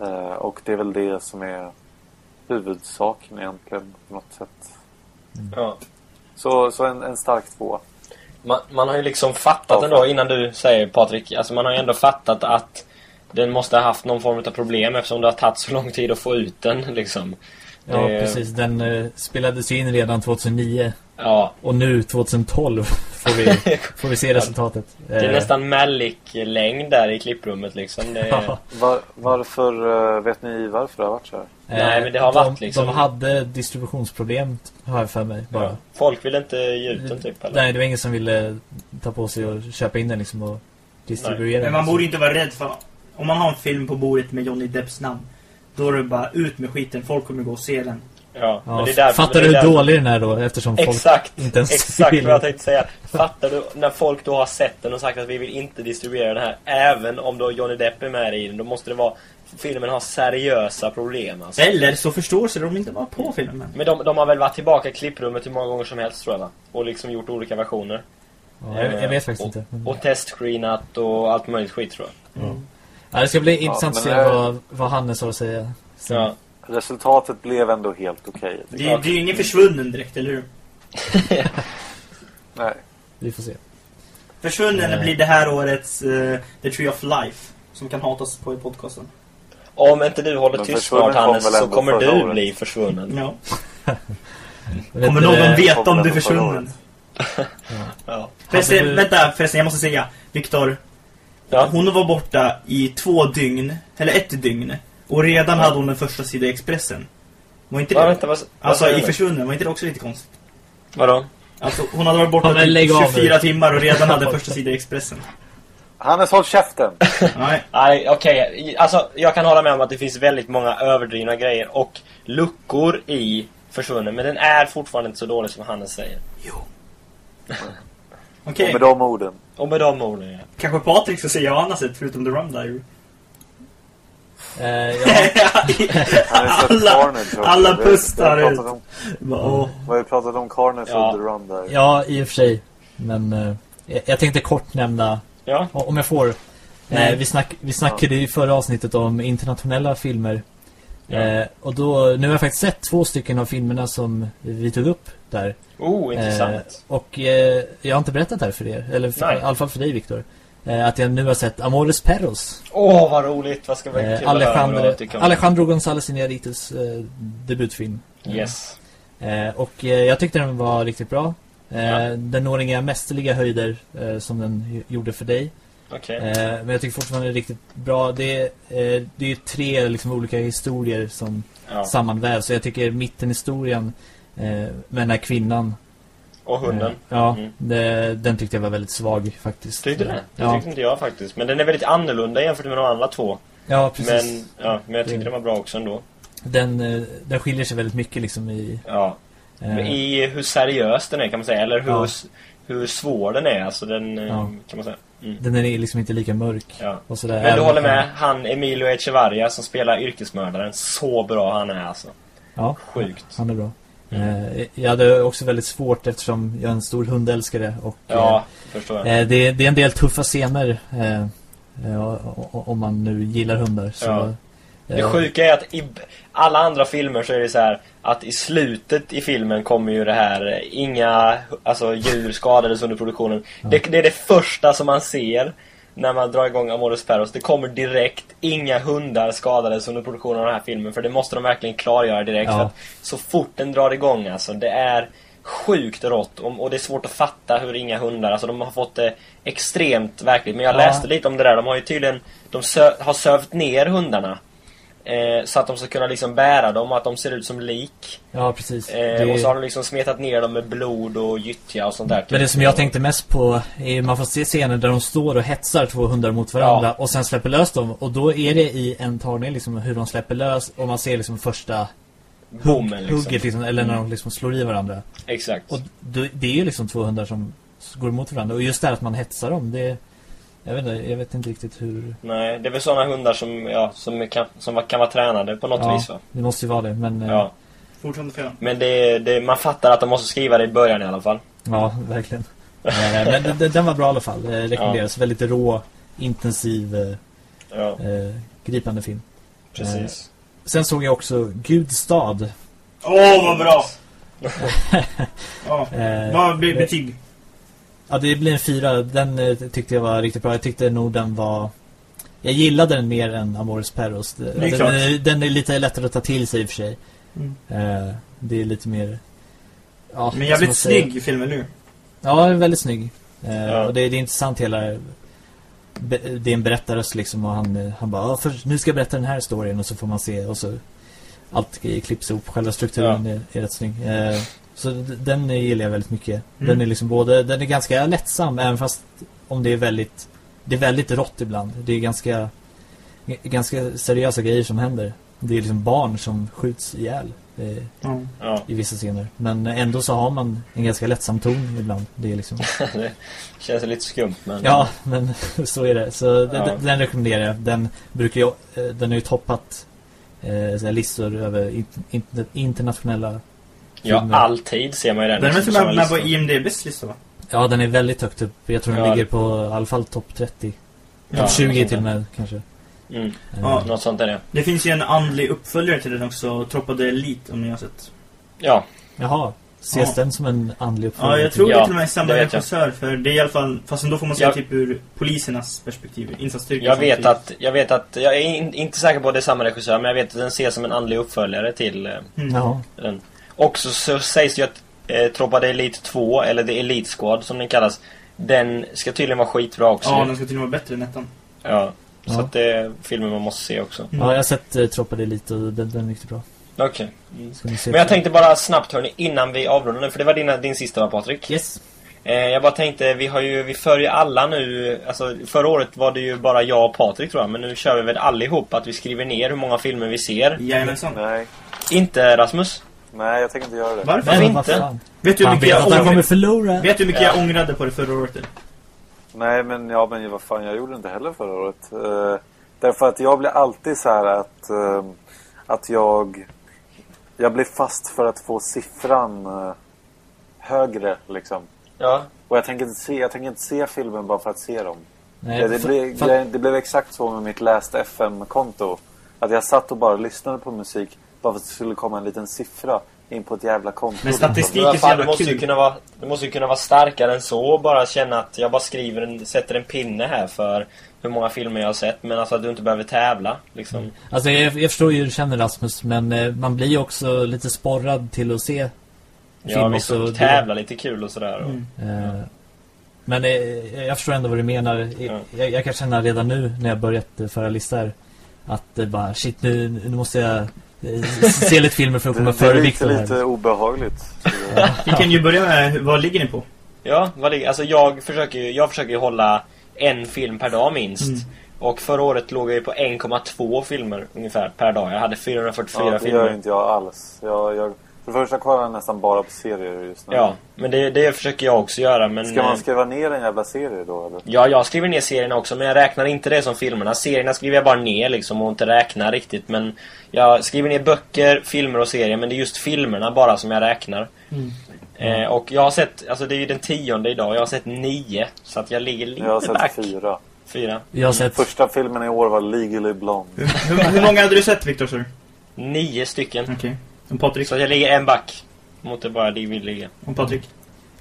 Speaker 1: Eh, och det är väl det som är huvudsaken egentligen på något sätt.
Speaker 3: Ja.
Speaker 1: Så, så en, en stark tvåa.
Speaker 3: Man, man har ju liksom fattat
Speaker 1: Ja,
Speaker 3: ändå, innan du säger Patrik, alltså man har ju ändå fattat att den måste ha haft någon form av problem eftersom det har tagit så lång tid att få ut den liksom.
Speaker 2: Ja,
Speaker 3: Eh,
Speaker 2: precis. Den eh, spelades in redan 2009.
Speaker 3: Ja,
Speaker 2: Och nu 2012 får vi, får vi se resultatet.
Speaker 3: det är
Speaker 2: Eh,
Speaker 3: nästan Malik-längd där i klipprummet liksom. Det är,
Speaker 2: ja.
Speaker 1: Var, varför, eh, vet ni varför det har varit så här?
Speaker 3: Nej, men det har
Speaker 2: de,
Speaker 3: varit liksom-
Speaker 2: De hade distributionsproblem, har jag för mig. Bara.
Speaker 3: ja. Folk vill inte ge ut den typ eller?
Speaker 2: Nej, det var ingen som ville ta på sig och köpa in den liksom och distribuera
Speaker 4: Men
Speaker 2: den.
Speaker 4: man borde inte vara rädd för... Om man har en film på bordet med Johnny Depps namn, då är det bara ut med skiten. Folk kommer gå och se den.
Speaker 3: Ja,
Speaker 2: Ja,
Speaker 3: men det är därför,
Speaker 2: fattar
Speaker 3: men
Speaker 2: du hur dålig den är då? Eftersom folk
Speaker 3: Exakt,
Speaker 2: inte ens
Speaker 3: exakt
Speaker 2: vill.
Speaker 3: vad jag tänkte säga. Fattar du när folk då har sett den och sagt att vi vill inte distribuera den här även om då Johnny Depp är med i den, då måste det vara filmen har seriösa problem alltså.
Speaker 4: Eller så förstår sig de inte bara på filmen.
Speaker 3: Men de, de har väl varit tillbaka i klipprummet hur många gånger som helst tror jag va? Och liksom gjort olika versioner.
Speaker 2: Ja, jag, jag vet faktiskt
Speaker 3: och,
Speaker 2: inte.
Speaker 3: Och testscreenat och allt möjligt skit tror jag.
Speaker 2: Ja, det ska bli intressant att se vad, vad Hannes har att säga.
Speaker 3: Ja.
Speaker 1: Resultatet blev ändå helt okej.
Speaker 4: Det, är- det är ju ingen försvunnen direkt, eller hur?
Speaker 1: Nej.
Speaker 2: Vi får se.
Speaker 4: Försvunnen
Speaker 2: Nej.
Speaker 4: blir det här årets eh, The Tree of Life. Som kan hatas på i podcasten.
Speaker 3: Om inte du håller
Speaker 1: Men
Speaker 3: tyst snart Hannes så kommer du
Speaker 1: året.
Speaker 3: bli försvunnen.
Speaker 4: Ja. Kommer
Speaker 2: du,
Speaker 4: någon veta om du är försvunnen?
Speaker 3: Ja.
Speaker 4: Förresten,
Speaker 2: Hade du-
Speaker 4: vänta förresten, jag måste säga. Viktor,
Speaker 3: Ja.
Speaker 4: hon var borta i två dygn. Eller ett dygn. Och redan hade hon den första sida i Expressen. Var inte det?
Speaker 3: Va, vänta, vad, vad
Speaker 4: alltså i? Försvunnen, var inte det också lite konstigt?
Speaker 3: Vadå?
Speaker 4: Alltså hon hade varit borta
Speaker 2: Ja,
Speaker 4: typ
Speaker 2: av nu.
Speaker 4: 24 timmar och redan hade första sida i Expressen.
Speaker 1: Hannes, håll käften!
Speaker 4: Nej.
Speaker 3: Nej, okej. Alltså, jag kan hålla med om att det finns väldigt många överdrivna grejer och luckor i Försvunnen. Men den är fortfarande inte så dålig som Hannes säger.
Speaker 4: Okej,
Speaker 1: Och med de orden.
Speaker 3: Och med de orden, ja.
Speaker 4: kanske Patrik ska säga vad annat sätt förutom The Rum Diary.
Speaker 2: Eh, ja,
Speaker 1: sett
Speaker 4: Alla- alla pustar
Speaker 1: pratat
Speaker 4: ut.
Speaker 1: om-
Speaker 4: Bara, åh.
Speaker 1: Vi har ju pratat om Carnage
Speaker 3: Ja.
Speaker 1: och The Run där.
Speaker 2: ja, i och för sig. Men eh, jag, tänkte kort nämna,
Speaker 3: Ja,
Speaker 2: om jag får.
Speaker 4: Nej.
Speaker 2: Eh, vi, snack, vi snackade i förra avsnittet om internationella filmer.
Speaker 3: Ja.
Speaker 2: Eh, och då, nu har jag faktiskt sett två stycken av filmerna som vi tog upp där.
Speaker 3: oh, intressant.
Speaker 2: Eh, och eh, jag har inte berättat det här för er. Eller för, i alla fall för dig Viktor. Eh, att jag nu har sett Amores Perros.
Speaker 3: Åh, vad roligt! Vad ska vi
Speaker 2: Eh, Alejandro, Alejandro González Iñárritus eh, debutfilm.
Speaker 3: Yes.
Speaker 2: Eh, och jag tyckte den var riktigt bra.
Speaker 3: Ja.
Speaker 2: Den når inga mästerliga höjder som den gjorde för dig.
Speaker 3: Okej.
Speaker 2: Eh, men jag tycker fortfarande det är riktigt bra. Det, är, eh, det är tre liksom, olika historier som
Speaker 3: Ja.
Speaker 2: sammanvävs. Så jag tycker mittenhistorien eh, med den här kvinnan.
Speaker 3: Och hunden.
Speaker 2: Ja,
Speaker 3: Mm.
Speaker 2: det, den tyckte jag var väldigt svag faktiskt.
Speaker 3: Tyckte du det? Det
Speaker 2: Ja,
Speaker 3: tyckte inte jag faktiskt. Men den är väldigt annorlunda jämfört med de andra två.
Speaker 2: ja precis.
Speaker 3: Men, ja, men jag tyckte den var bra också ändå.
Speaker 2: Den, den skiljer sig väldigt mycket liksom i...
Speaker 3: Ja.
Speaker 2: eh,
Speaker 3: I hur seriös den är kan man säga. Eller hur,
Speaker 2: Ja.
Speaker 3: hur svår den är. Alltså den,
Speaker 2: Ja.
Speaker 3: kan man säga. Mm.
Speaker 2: Den är liksom inte lika mörk.
Speaker 3: Ja.
Speaker 2: Och sådär.
Speaker 3: Men du håller med han Emilio Echevarria som spelar yrkesmördaren. Så bra han är alltså.
Speaker 2: Ja,
Speaker 3: Sjukt.
Speaker 2: han är bra. Eh, jag hade också väldigt svårt eftersom jag är en stor hundälskare och
Speaker 3: Ja, förstår jag.
Speaker 2: eh, det, det är en del tuffa scener eh, eh, om man nu gillar hundar. Så,
Speaker 3: Ja. Det sjuka är att i alla andra filmer så är det så här att i slutet i filmen kommer ju det här inga alltså, djur skadades under produktionen. Det, det är det första som man ser när man drar igång Amores Perros. Det kommer direkt inga hundar skadades under produktionen av den här filmen för det måste de verkligen klargöra direkt.
Speaker 2: Ja.
Speaker 3: För att så fort den drar igång alltså, det är sjukt rått och, och det är svårt att fatta hur inga hundar, alltså de har fått det extremt verkligt. Men jag
Speaker 2: Ja.
Speaker 3: läste lite om det där, de har ju tydligen, de sö- har sövt ner hundarna. Eh, så att de ska kunna liksom bära dem och att de ser ut som lik.
Speaker 2: ja, precis.
Speaker 3: Eh,
Speaker 2: Det-
Speaker 3: Och så har de liksom smetat ner dem med blod och gyttja och sånt där.
Speaker 2: Men det som jag tänkte mest på är man får se scener där de står och hetsar två hundar mot varandra
Speaker 3: Ja.
Speaker 2: och sen släpper lös dem och då är det i en tagning liksom hur de släpper lös och man ser liksom första
Speaker 3: Bommen liksom.
Speaker 2: hugget liksom, eller när de liksom slår i varandra.
Speaker 3: Exakt.
Speaker 2: Och det är ju liksom två hundar som går emot varandra och just det här att man hetsar dem det jag vet inte, jag vet inte riktigt hur
Speaker 3: Nej, det är väl sådana hundar som, ja, som, kan, som kan vara tränade på något
Speaker 2: ja,
Speaker 3: vis va?
Speaker 2: det måste ju vara det men eh,
Speaker 3: Ja.
Speaker 4: Fortfarande fel.
Speaker 3: Men det, det, man fattar att de måste skriva det i början i alla fall.
Speaker 2: ja verkligen. Eh, men den- den, den var bra i alla fall. Eh, rekommenderas. Väldigt rå, intensiv, eh,
Speaker 3: Ja,
Speaker 2: eh, gripande film.
Speaker 3: precis.
Speaker 2: Sen såg jag också Gudstad.
Speaker 4: Åh, vad bra! ja.
Speaker 2: Eh,
Speaker 4: Vad blir betyg?
Speaker 2: Ja, det blir en fyra. Den eh, tyckte jag var riktigt bra. Jag tyckte nog den var... Jag gillade den mer än Amores Perros. Den, är, den är lite lättare att ta till sig i och för sig.
Speaker 4: Mm.
Speaker 2: Eh, det är lite mer... Ja,
Speaker 4: Men jävligt snygg film, eller hur?
Speaker 2: Ja, den är väldigt snygg. Eh,
Speaker 3: Ja.
Speaker 2: Och det, det är intressant hela... be- Det är en berättarröst liksom och han, han bara "Ja, först, nu ska jag berätta den här storyn och så får man se och så allt klipps ihop, själva strukturen är, är rätt snygg. Eh, så den gillar jag väldigt mycket.
Speaker 4: Mm.
Speaker 2: Den är liksom både, den är ganska lättsam även fast om det är väldigt, det är väldigt rått ibland. Det är ganska, ganska seriösa grejer som händer. Det är liksom barn som skjuts ihjäl eh.
Speaker 4: Ja,
Speaker 2: i vissa scener. Men ändå så har man en ganska lättsam ton ibland. Det är liksom
Speaker 3: det känns lite skumt men...
Speaker 2: Ja, men så är det. Så den,
Speaker 3: Ja.
Speaker 2: den rekommenderar jag. Den brukar ju, eh, den har ju toppat eh, listor över in, in, internationella
Speaker 3: Ja, alltid ser man ju den.
Speaker 4: Den är väl
Speaker 3: som
Speaker 4: till och med på IMDBs lista, va?
Speaker 2: Ja, den är väldigt högt upp. Jag tror den
Speaker 3: Ja.
Speaker 2: ligger på i alla fall topp 30. Topp
Speaker 3: Ja,
Speaker 2: 20
Speaker 3: något sånt
Speaker 2: till och med kanske.
Speaker 3: Mm,
Speaker 2: Eh,
Speaker 4: Ja.
Speaker 3: något sånt är det.
Speaker 4: Det finns ju en andlig uppföljare till den också, Troppade Elite, om ni har sett.
Speaker 3: Ja,
Speaker 2: Jaha, ses
Speaker 4: Ja.
Speaker 2: den som en andlig
Speaker 4: Ja,
Speaker 2: uppföljare?
Speaker 4: jag tror
Speaker 3: Ja,
Speaker 4: det är till och med samma
Speaker 3: vet jag.
Speaker 4: regissör, för det är i alla fall, fast då får man se
Speaker 3: Ja.
Speaker 4: typ ur polisernas perspektiv, insatsstyrkan.
Speaker 3: jag vet att, jag vet att, jag är in, inte säker på att det är samma regissör, men jag vet att den ses som en andlig uppföljare till
Speaker 4: Mm.
Speaker 2: Jaha.
Speaker 3: den. Och så, sägs det ju att eh, Tropa Elite 2, eller The Elite Squad som den kallas, den ska tydligen vara skitbra också.
Speaker 4: Ja,
Speaker 3: Ja,
Speaker 4: den ska tydligen vara bättre än ettan.
Speaker 3: så
Speaker 2: Ja.
Speaker 3: att det är filmen man måste se också.
Speaker 4: Mm.
Speaker 2: Ja, jag har sett uh, Troppade lite och den, den är riktigt bra.
Speaker 3: Okej. Mm.
Speaker 2: Ni se
Speaker 3: Men jag tänkte bara snabbt hörni, innan vi avrundar nu, för det var din, din sista va Patrik?
Speaker 2: Yes.
Speaker 3: Eh, jag bara tänkte, vi har ju, vi följer alla nu, alltså förra året var det ju bara jag och Patrik tror jag, men nu kör vi väl allihop att vi skriver ner hur många filmer vi ser.
Speaker 4: Jajamensan.
Speaker 1: Nej,
Speaker 3: Inte Rasmus?
Speaker 1: Nej jag tänker inte göra det.
Speaker 4: Varför?
Speaker 2: Vad
Speaker 3: inte?
Speaker 4: Vet du hur mycket jag
Speaker 2: han kommer
Speaker 4: ångrade,
Speaker 2: förlora.
Speaker 4: vet du hur mycket
Speaker 3: Ja.
Speaker 4: jag ångrade på det förra året?
Speaker 1: Nej, men ja, men vad fan, jag gjorde inte heller förra året. Eh, därför att jag blir alltid så här att, eh, att jag, jag blir fast för att få siffran eh, högre liksom.
Speaker 3: Ja.
Speaker 1: Och jag tänker inte se, jag tänker inte se filmen bara för att se dem.
Speaker 2: Nej,
Speaker 1: Ja, det,
Speaker 2: fa-
Speaker 1: blev,
Speaker 2: fa-
Speaker 1: det, det blev exakt så med mitt Last FM-konto. Att jag satt och bara lyssnade på musik bara för att det skulle komma en liten siffra in på ett jävla konto.
Speaker 4: Men statistik- är så jävla
Speaker 3: du måste ju
Speaker 4: kul.
Speaker 3: kunna vara, du måste ju kunna vara starkare än så och bara känna att jag bara skriver en, sätter en pinne här för hur många filmer jag har sett. Men alltså att du inte behöver tävla liksom.
Speaker 2: Alltså jag, jag förstår ju hur du känner Rasmus Men eh, man blir ju också lite sporrad till att se
Speaker 3: Ja,
Speaker 2: film
Speaker 3: och tävla lite kul och sådär. Och,
Speaker 4: Mm.
Speaker 2: Eh, Men eh, jag förstår ändå vad du menar
Speaker 3: Ja.
Speaker 2: jag, jag kan känna redan nu när jag börjat föra listor Att det bara shit nu, nu måste jag se lite filmer för att komma
Speaker 1: det, det
Speaker 2: före
Speaker 1: är
Speaker 2: Viktor
Speaker 1: lite, lite obehagligt. Det-
Speaker 4: Vi kan ju börja med, vad ligger ni på?
Speaker 3: Ja, vad ligger, alltså jag försöker ju, jag försöker ju hålla en film per dag minst.
Speaker 4: Mm.
Speaker 3: Och förra året låg jag ju på 1,2 filmer ungefär per dag. Jag hade 444
Speaker 1: ja, det
Speaker 3: filmer.
Speaker 1: gör inte jag alls. Jag, jag, För det första kollar jag nästan bara på serier just nu.
Speaker 3: Ja, men det, det försöker jag också göra. Men,
Speaker 1: Ska man
Speaker 3: eh,
Speaker 1: skriva ner en jävla serie då eller?
Speaker 3: Ja, jag skriver ner serierna också, men jag räknar inte det som filmerna. Serierna skriver jag bara ner liksom och inte räknar riktigt. Men jag skriver ner böcker, filmer och serier, men det är just filmerna bara som jag räknar. Eh, och jag har sett, alltså det är ju den tionde idag, jag har sett nio. Så att jag ligger lite
Speaker 1: Jag har sett
Speaker 3: back.
Speaker 1: fyra.
Speaker 3: Fyra.
Speaker 2: Jag har sett...
Speaker 1: Första filmen i år var Legally Blonde.
Speaker 4: Hur, hur många hade du sett, Viktor? sa du?
Speaker 3: Nio stycken.
Speaker 4: Okej. Och Patrik?
Speaker 3: Så jag ligger en back. Mot det bara de vill ligga.
Speaker 4: Och Patrik?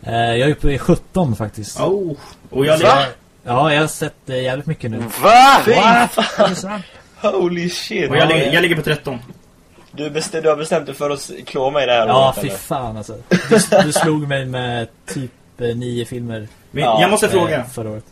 Speaker 2: Eh, jag är uppe i 17 faktiskt.
Speaker 4: Oh. Och jag ligger...
Speaker 2: Ja, jag har sett eh, jävligt mycket nu.
Speaker 1: Va?
Speaker 3: Holy shit!
Speaker 4: Och jag ligger, jag ligger på 13.
Speaker 3: Du, bestä, du har bestämt dig för att klå mig det här
Speaker 2: Ja, fy fan alltså. Du, du slog mig med typ eh, nio filmer
Speaker 4: Men
Speaker 3: Ja,
Speaker 4: jag måste
Speaker 2: eh,
Speaker 4: fråga.
Speaker 2: förra året.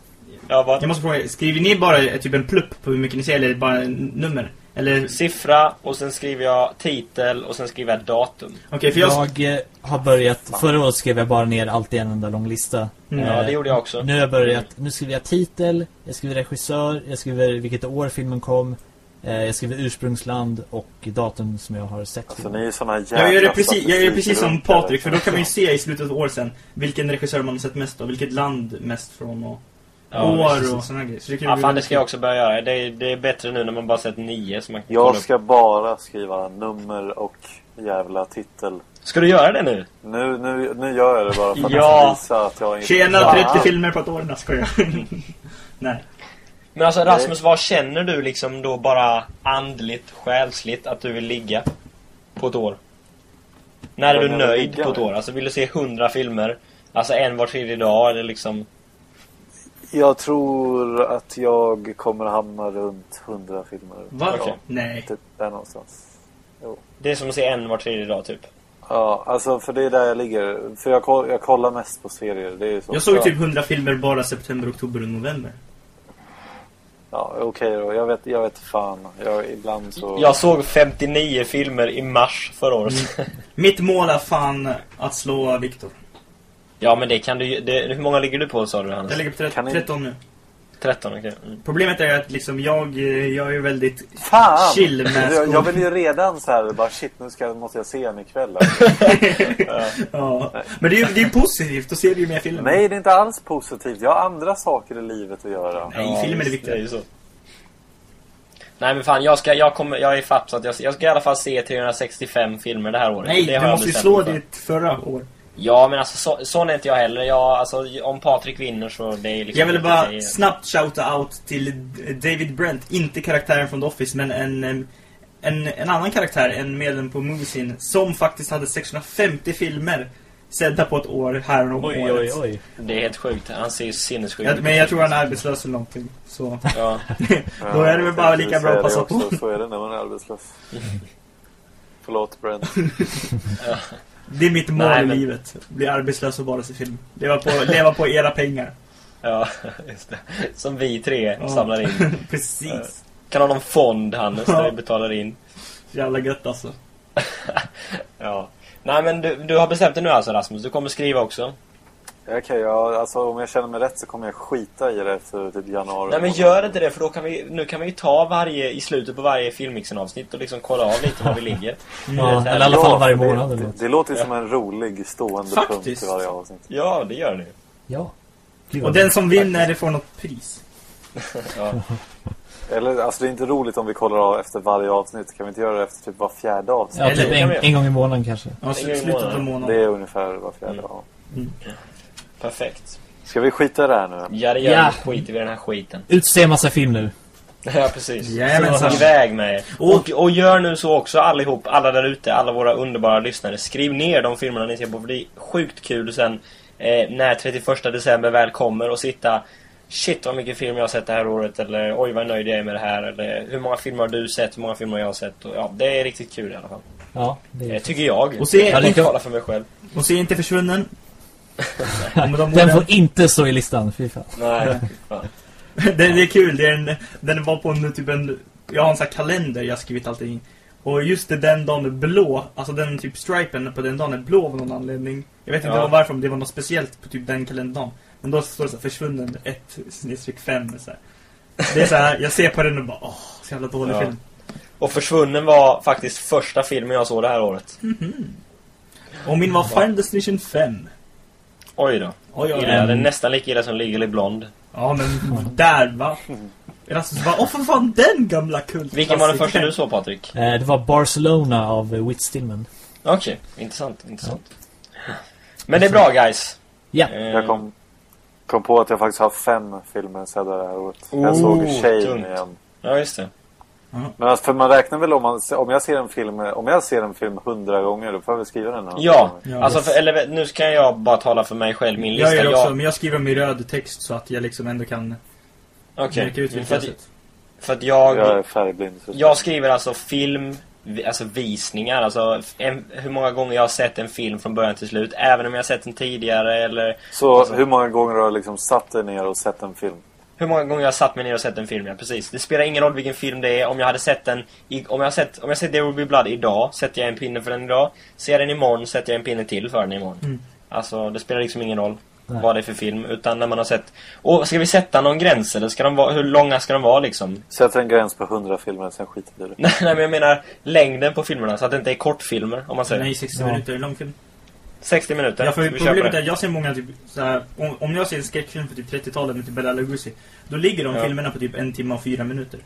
Speaker 3: Ja, vad?
Speaker 4: Jag måste fråga. Skriver ni bara eh, typ en plupp på hur mycket ni ser eller bara en nummer? Eller...
Speaker 3: Siffra och sen skriver jag titel och sen skriver jag datum.
Speaker 4: Okej, för jag...
Speaker 2: Jag eh, har börjat, förra året skrev jag bara ner allt i en enda lång lista.
Speaker 4: Mm.
Speaker 3: Ja,
Speaker 2: Eh,
Speaker 3: det gjorde jag också.
Speaker 2: Nu har jag börjat, nu skriver jag titel, jag skriver regissör, jag skriver vilket år filmen kom, eh, jag skriver ursprungsland och datum som jag har sett.
Speaker 1: Alltså ni är såna jävla
Speaker 4: Jag gör det precis, jag gör det precis som. Patrik, för då kan man ju se i slutet av år sen vilken regissör man har sett mest av, vilket land mest från och
Speaker 3: Ja,
Speaker 4: år och sådana grejer. Så det kan
Speaker 3: Ja, fan det ska jag också börja göra. Det är, det är bättre nu när man bara sett nio så man kan
Speaker 1: Jag
Speaker 3: upp.
Speaker 1: ska bara skriva nummer och jävla titel.
Speaker 3: Ska du göra det nu?
Speaker 1: Nu, nu, nu gör jag det bara för att
Speaker 3: Ja.
Speaker 1: visa att jag inte...
Speaker 4: Tjena,
Speaker 3: Fan.
Speaker 4: 30 filmer på ett år, nej skojar. Nej.
Speaker 3: Men alltså Rasmus, vad känner du liksom då bara andligt, själsligt att du vill ligga på ett år? När är du nöjd på ett år? Alltså vill du se hundra filmer? Alltså en var tredje dag eller liksom...
Speaker 1: Jag tror att jag kommer hamna runt 100 filmer.
Speaker 4: Va?
Speaker 3: Okej.
Speaker 4: Nej.
Speaker 1: Typ där någonstans.
Speaker 3: Det är som att se en var tredje dag typ.
Speaker 1: Ja, alltså för det är där jag ligger. För jag, koll, jag kollar mest på serier. Det är så.
Speaker 4: Jag såg
Speaker 1: ja.
Speaker 4: typ 100 filmer bara september, oktober och november.
Speaker 1: Ja, okej då. Jag vet, jag vet fan. Jag, ibland så...
Speaker 3: Jag såg 59 filmer i mars förra året.
Speaker 4: Mitt mål är fan att slå Viktor.
Speaker 3: Ja men det kan du ju... det- Hur många ligger du på sa du Hannes?
Speaker 4: Jag ligger på tre-
Speaker 1: Kan ni-
Speaker 4: 13 nu.
Speaker 3: 13 okej. Mm.
Speaker 4: Problemet är att liksom jag, eh, jag är väldigt
Speaker 1: Fan!
Speaker 4: chill med
Speaker 1: jag, jag vill ju redan så här bara shit nu ska, måste jag se en ikväll.
Speaker 4: Ja. Men det är ju det är positivt, då ser du ju mer filmer.
Speaker 1: Nej, det är inte alls positivt. Jag har andra saker i livet att göra.
Speaker 4: Nej, filmen är viktigare.
Speaker 3: det ju så. Nej men fan, jag ska, jag kommer, jag är fatt så att jag, jag ska i alla fall se 365 filmer det här året.
Speaker 4: Nej,
Speaker 3: det
Speaker 4: du måste ju slå ditt förra år.
Speaker 3: Ja men alltså så, sån är inte jag heller. Jag, alltså, om Patrik vinner så det är liksom
Speaker 4: Jag vill bara
Speaker 3: det.
Speaker 4: snabbt shouta out till David Brent, inte karaktären från The Office, men en, en, en annan karaktär, en medlem på Moviesin, som faktiskt hade 650 filmer sedda på ett år här om
Speaker 2: Oj,
Speaker 4: året.
Speaker 2: oj, oj.
Speaker 3: Det är helt sjukt. Han ser ju sinnessjukt
Speaker 4: Jag,
Speaker 3: ut.
Speaker 4: men jag tror han är arbetslös eller någonting. Så
Speaker 3: Ja.
Speaker 4: då är det väl bara lika bra att passa på.
Speaker 1: Så är det när man är arbetslös. Förlåt Brent.
Speaker 4: Det är mitt mål
Speaker 3: Nej,
Speaker 4: i
Speaker 3: men-
Speaker 4: livet. Bli arbetslös och bara se film. Leva på, leva på era pengar.
Speaker 3: ja, just det. Som vi tre
Speaker 4: Ja.
Speaker 3: samlar in.
Speaker 4: Precis.
Speaker 3: Kan ha någon fond Hannes där vi betalar in.
Speaker 4: Jävla gött alltså.
Speaker 3: Ja. Nej men du, du har bestämt dig nu alltså Rasmus. Du kommer skriva också.
Speaker 1: Okej, ja, alltså om jag känner mig rätt så kommer jag skita i det efter typ januari.
Speaker 3: Nej men gör inte det för då kan vi, nu kan vi ju ta varje, i slutet på varje filmmixen-avsnitt och liksom kolla av lite var vi ligger.
Speaker 2: Ja,
Speaker 3: Det
Speaker 2: eller i alla fall varje månad
Speaker 1: Det,
Speaker 2: eller
Speaker 1: det,
Speaker 2: något.
Speaker 1: det låter ju
Speaker 3: Ja.
Speaker 1: som en rolig stående punkt
Speaker 4: Faktiskt.
Speaker 1: i varje avsnitt.
Speaker 3: Ja, det gör ni.
Speaker 2: Ja. Gud,
Speaker 4: Och den som vinner får något pris.
Speaker 3: Ja.
Speaker 1: Eller, alltså det är inte roligt om vi kollar av efter varje avsnitt. Kan vi inte göra det efter typ var fjärde avsnitt?
Speaker 2: Ja, typ en, en gång i månaden kanske.
Speaker 4: Ja, slutet av
Speaker 3: månaden.
Speaker 1: Det är ungefär var fjärde,
Speaker 3: Mm.
Speaker 1: ja.
Speaker 3: Perfekt.
Speaker 1: Ska vi skita i det här nu?
Speaker 3: Ja, det gör
Speaker 2: Ja.
Speaker 3: vi. Skiter vi i den här skiten.
Speaker 2: Utse massa film nu.
Speaker 3: Ja, precis.
Speaker 4: Jajamensan.
Speaker 3: Så iväg med er.
Speaker 4: Och-
Speaker 3: och, och gör nu så också allihop, alla där ute, alla våra underbara lyssnare. Skriv ner de filmerna ni ser på, för det är sjukt kul sen eh, när 31 december väl kommer och sitta Shit vad mycket film jag har sett det här året eller oj vad nöjd jag är med det här eller hur många filmer har du sett, hur många filmer har jag sett och, ja, det är riktigt kul i alla fall.
Speaker 2: Ja, det är...
Speaker 3: tycker jag.
Speaker 4: Och se-
Speaker 3: jag kan tala för mig själv.
Speaker 4: Och se inte försvunnen. De
Speaker 2: Den får inte stå i listan, fy fan.
Speaker 3: Nej, fan.
Speaker 4: det, det är kul, det är en, den var på en typ en, jag har en sån här kalender jag har skrivit allting. Och just det, den dagen är blå, alltså den typ stripen på den dagen är blå av någon anledning. Jag vet inte
Speaker 3: Ja.
Speaker 4: varför, om det var något speciellt på typ den kalenderdagen. Men då står det så här, försvunnen 1 snedstreck 5 så här. Det är så här, jag ser på den och bara åh, så jävla dålig
Speaker 3: Ja.
Speaker 4: film.
Speaker 3: Och Försvunnen var faktiskt första filmen jag såg det här året.
Speaker 4: Och min var Final Destination 5.
Speaker 3: Oj då.
Speaker 4: Oj, oj, oj.
Speaker 3: är nästan lika illa som Legally Blonde.
Speaker 4: Ja, men där va? Rasmus bara, åh för fan den gamla kult.
Speaker 3: Vilken var den första du såg Patrik?
Speaker 2: Eh, det var Barcelona av eh, Whit Stillman.
Speaker 3: Okej, intressant, intressant. Men det är bra guys.
Speaker 2: Ja.
Speaker 3: Eh,
Speaker 1: Jag kom, kom på att jag faktiskt har fem filmer sedda det här året.
Speaker 3: Oh,
Speaker 1: jag såg Shane
Speaker 3: tungt.
Speaker 1: igen.
Speaker 3: Ja, just det.
Speaker 1: Men alltså, för man räknar väl om, man, om jag ser en film om jag ser en film hundra gånger då får jag väl skriva den.
Speaker 3: Ja,
Speaker 1: gång.
Speaker 4: Ja.
Speaker 3: alltså för, eller nu ska jag bara tala för mig själv, min lista.
Speaker 4: Jag gör också,
Speaker 3: Jag-
Speaker 4: men jag skriver dem i röd text så att jag liksom ändå kan
Speaker 3: Okej,
Speaker 4: märka ut
Speaker 3: för,
Speaker 4: vilka sett.
Speaker 3: för att jag...
Speaker 1: Jag är färgblind. Så
Speaker 3: Jag skriver alltså film, alltså visningar, alltså en, hur många gånger jag har sett en film från början till slut, även om jag har sett den tidigare eller
Speaker 1: så
Speaker 3: alltså-
Speaker 1: hur många gånger har du liksom satt dig ner och sett en film?
Speaker 3: Hur många gånger jag har satt mig ner och sett en film, ja precis. Det spelar ingen roll vilken film det är, om jag hade sett den, i, om jag sett, om jag sett There Will Be Blood idag, sätter jag en pinne för den idag. Ser jag den imorgon, sätter jag en pinne till för den imorgon.
Speaker 4: Mm.
Speaker 3: Alltså, det spelar liksom ingen roll
Speaker 2: Nej.
Speaker 3: vad det är för film, utan när man har sett... Och ska vi sätta någon gräns eller ska de vara, hur långa ska de vara liksom?
Speaker 1: Sätter en gräns på hundra filmer, sen skiter det.
Speaker 3: Nej, men jag menar längden på filmerna, så att det inte är kortfilmer, om man säger.
Speaker 4: Nej, 60
Speaker 2: Ja.
Speaker 4: minuter lång film.
Speaker 3: 60 minuter.
Speaker 4: Ja, för
Speaker 3: vi
Speaker 4: problemet är att jag ser många typ såhär, om, om jag ser en skräckfilm på typ 30-talet med typ Bela Lugosi, då ligger de
Speaker 3: Ja.
Speaker 4: filmerna på typ en timme och fyra minuter.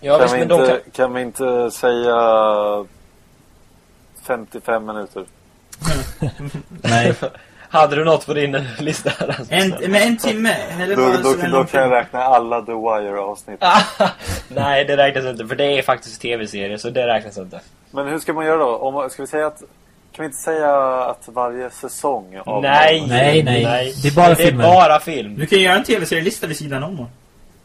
Speaker 3: Ja,
Speaker 1: kan,
Speaker 3: visst,
Speaker 1: vi
Speaker 3: men
Speaker 1: inte,
Speaker 3: kan...
Speaker 1: kan vi inte säga 55 minuter?
Speaker 2: Nej.
Speaker 3: Hade du något på din lista? Rasmus?
Speaker 4: En, med en timme, eller
Speaker 1: Då, då, då,
Speaker 4: en lång
Speaker 1: kan jag räkna alla The Wire-avsnitt.
Speaker 3: Nej, det räknas inte, för det är faktiskt tv-serie, så det räknas inte.
Speaker 1: Men hur ska man göra då? Om, ska vi säga att... Kan vi inte säga att varje säsong av...
Speaker 3: Nej,
Speaker 2: Nej, nej. Det är bara
Speaker 3: det är bara film.
Speaker 4: Du kan göra en tv-serielista vid sidan om.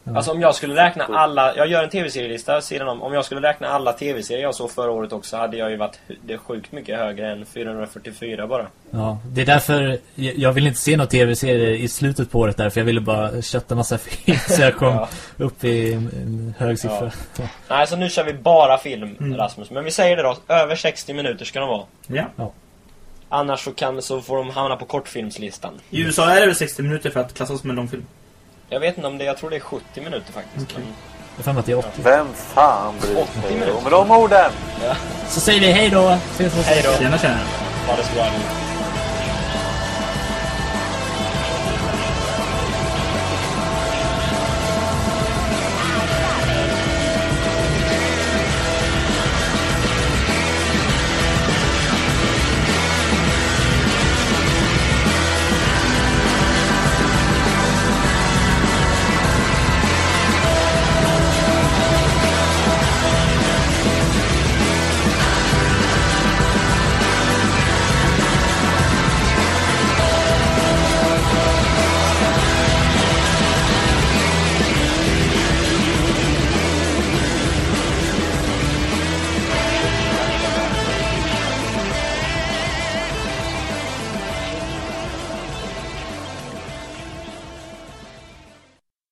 Speaker 3: Alltså om jag skulle räkna alla, jag gör en tv-serielista sidan om. Om jag skulle räkna alla tv-serier jag såg förra året också hade jag ju varit det sjukt mycket högre än 444 bara.
Speaker 2: Ja, det är därför jag vill inte se någon tv-serie i slutet på året där för jag ville bara kötta massa film så jag kom
Speaker 3: Ja.
Speaker 2: upp i en, hög siffra. Ja.
Speaker 3: Nej, så nu kör vi bara film,
Speaker 4: Mm.
Speaker 3: Rasmus. Men vi säger det då, över 60 minuter ska de vara.
Speaker 4: Ja.
Speaker 3: Annars så, kan, så får de hamna på kortfilmslistan.
Speaker 4: I USA är det väl 60 minuter för att klassas som en långfilm.
Speaker 3: Jag vet inte om det, jag tror det är 70 minuter faktiskt.
Speaker 4: Okej.
Speaker 3: Men,
Speaker 2: Jag mig att det är 80.
Speaker 1: Vem fan bryr
Speaker 3: 80
Speaker 1: sig? med de orden!
Speaker 2: Så säger vi hej då! Ses
Speaker 3: hej då,
Speaker 4: Tjena, tjena.
Speaker 3: ha det så bra.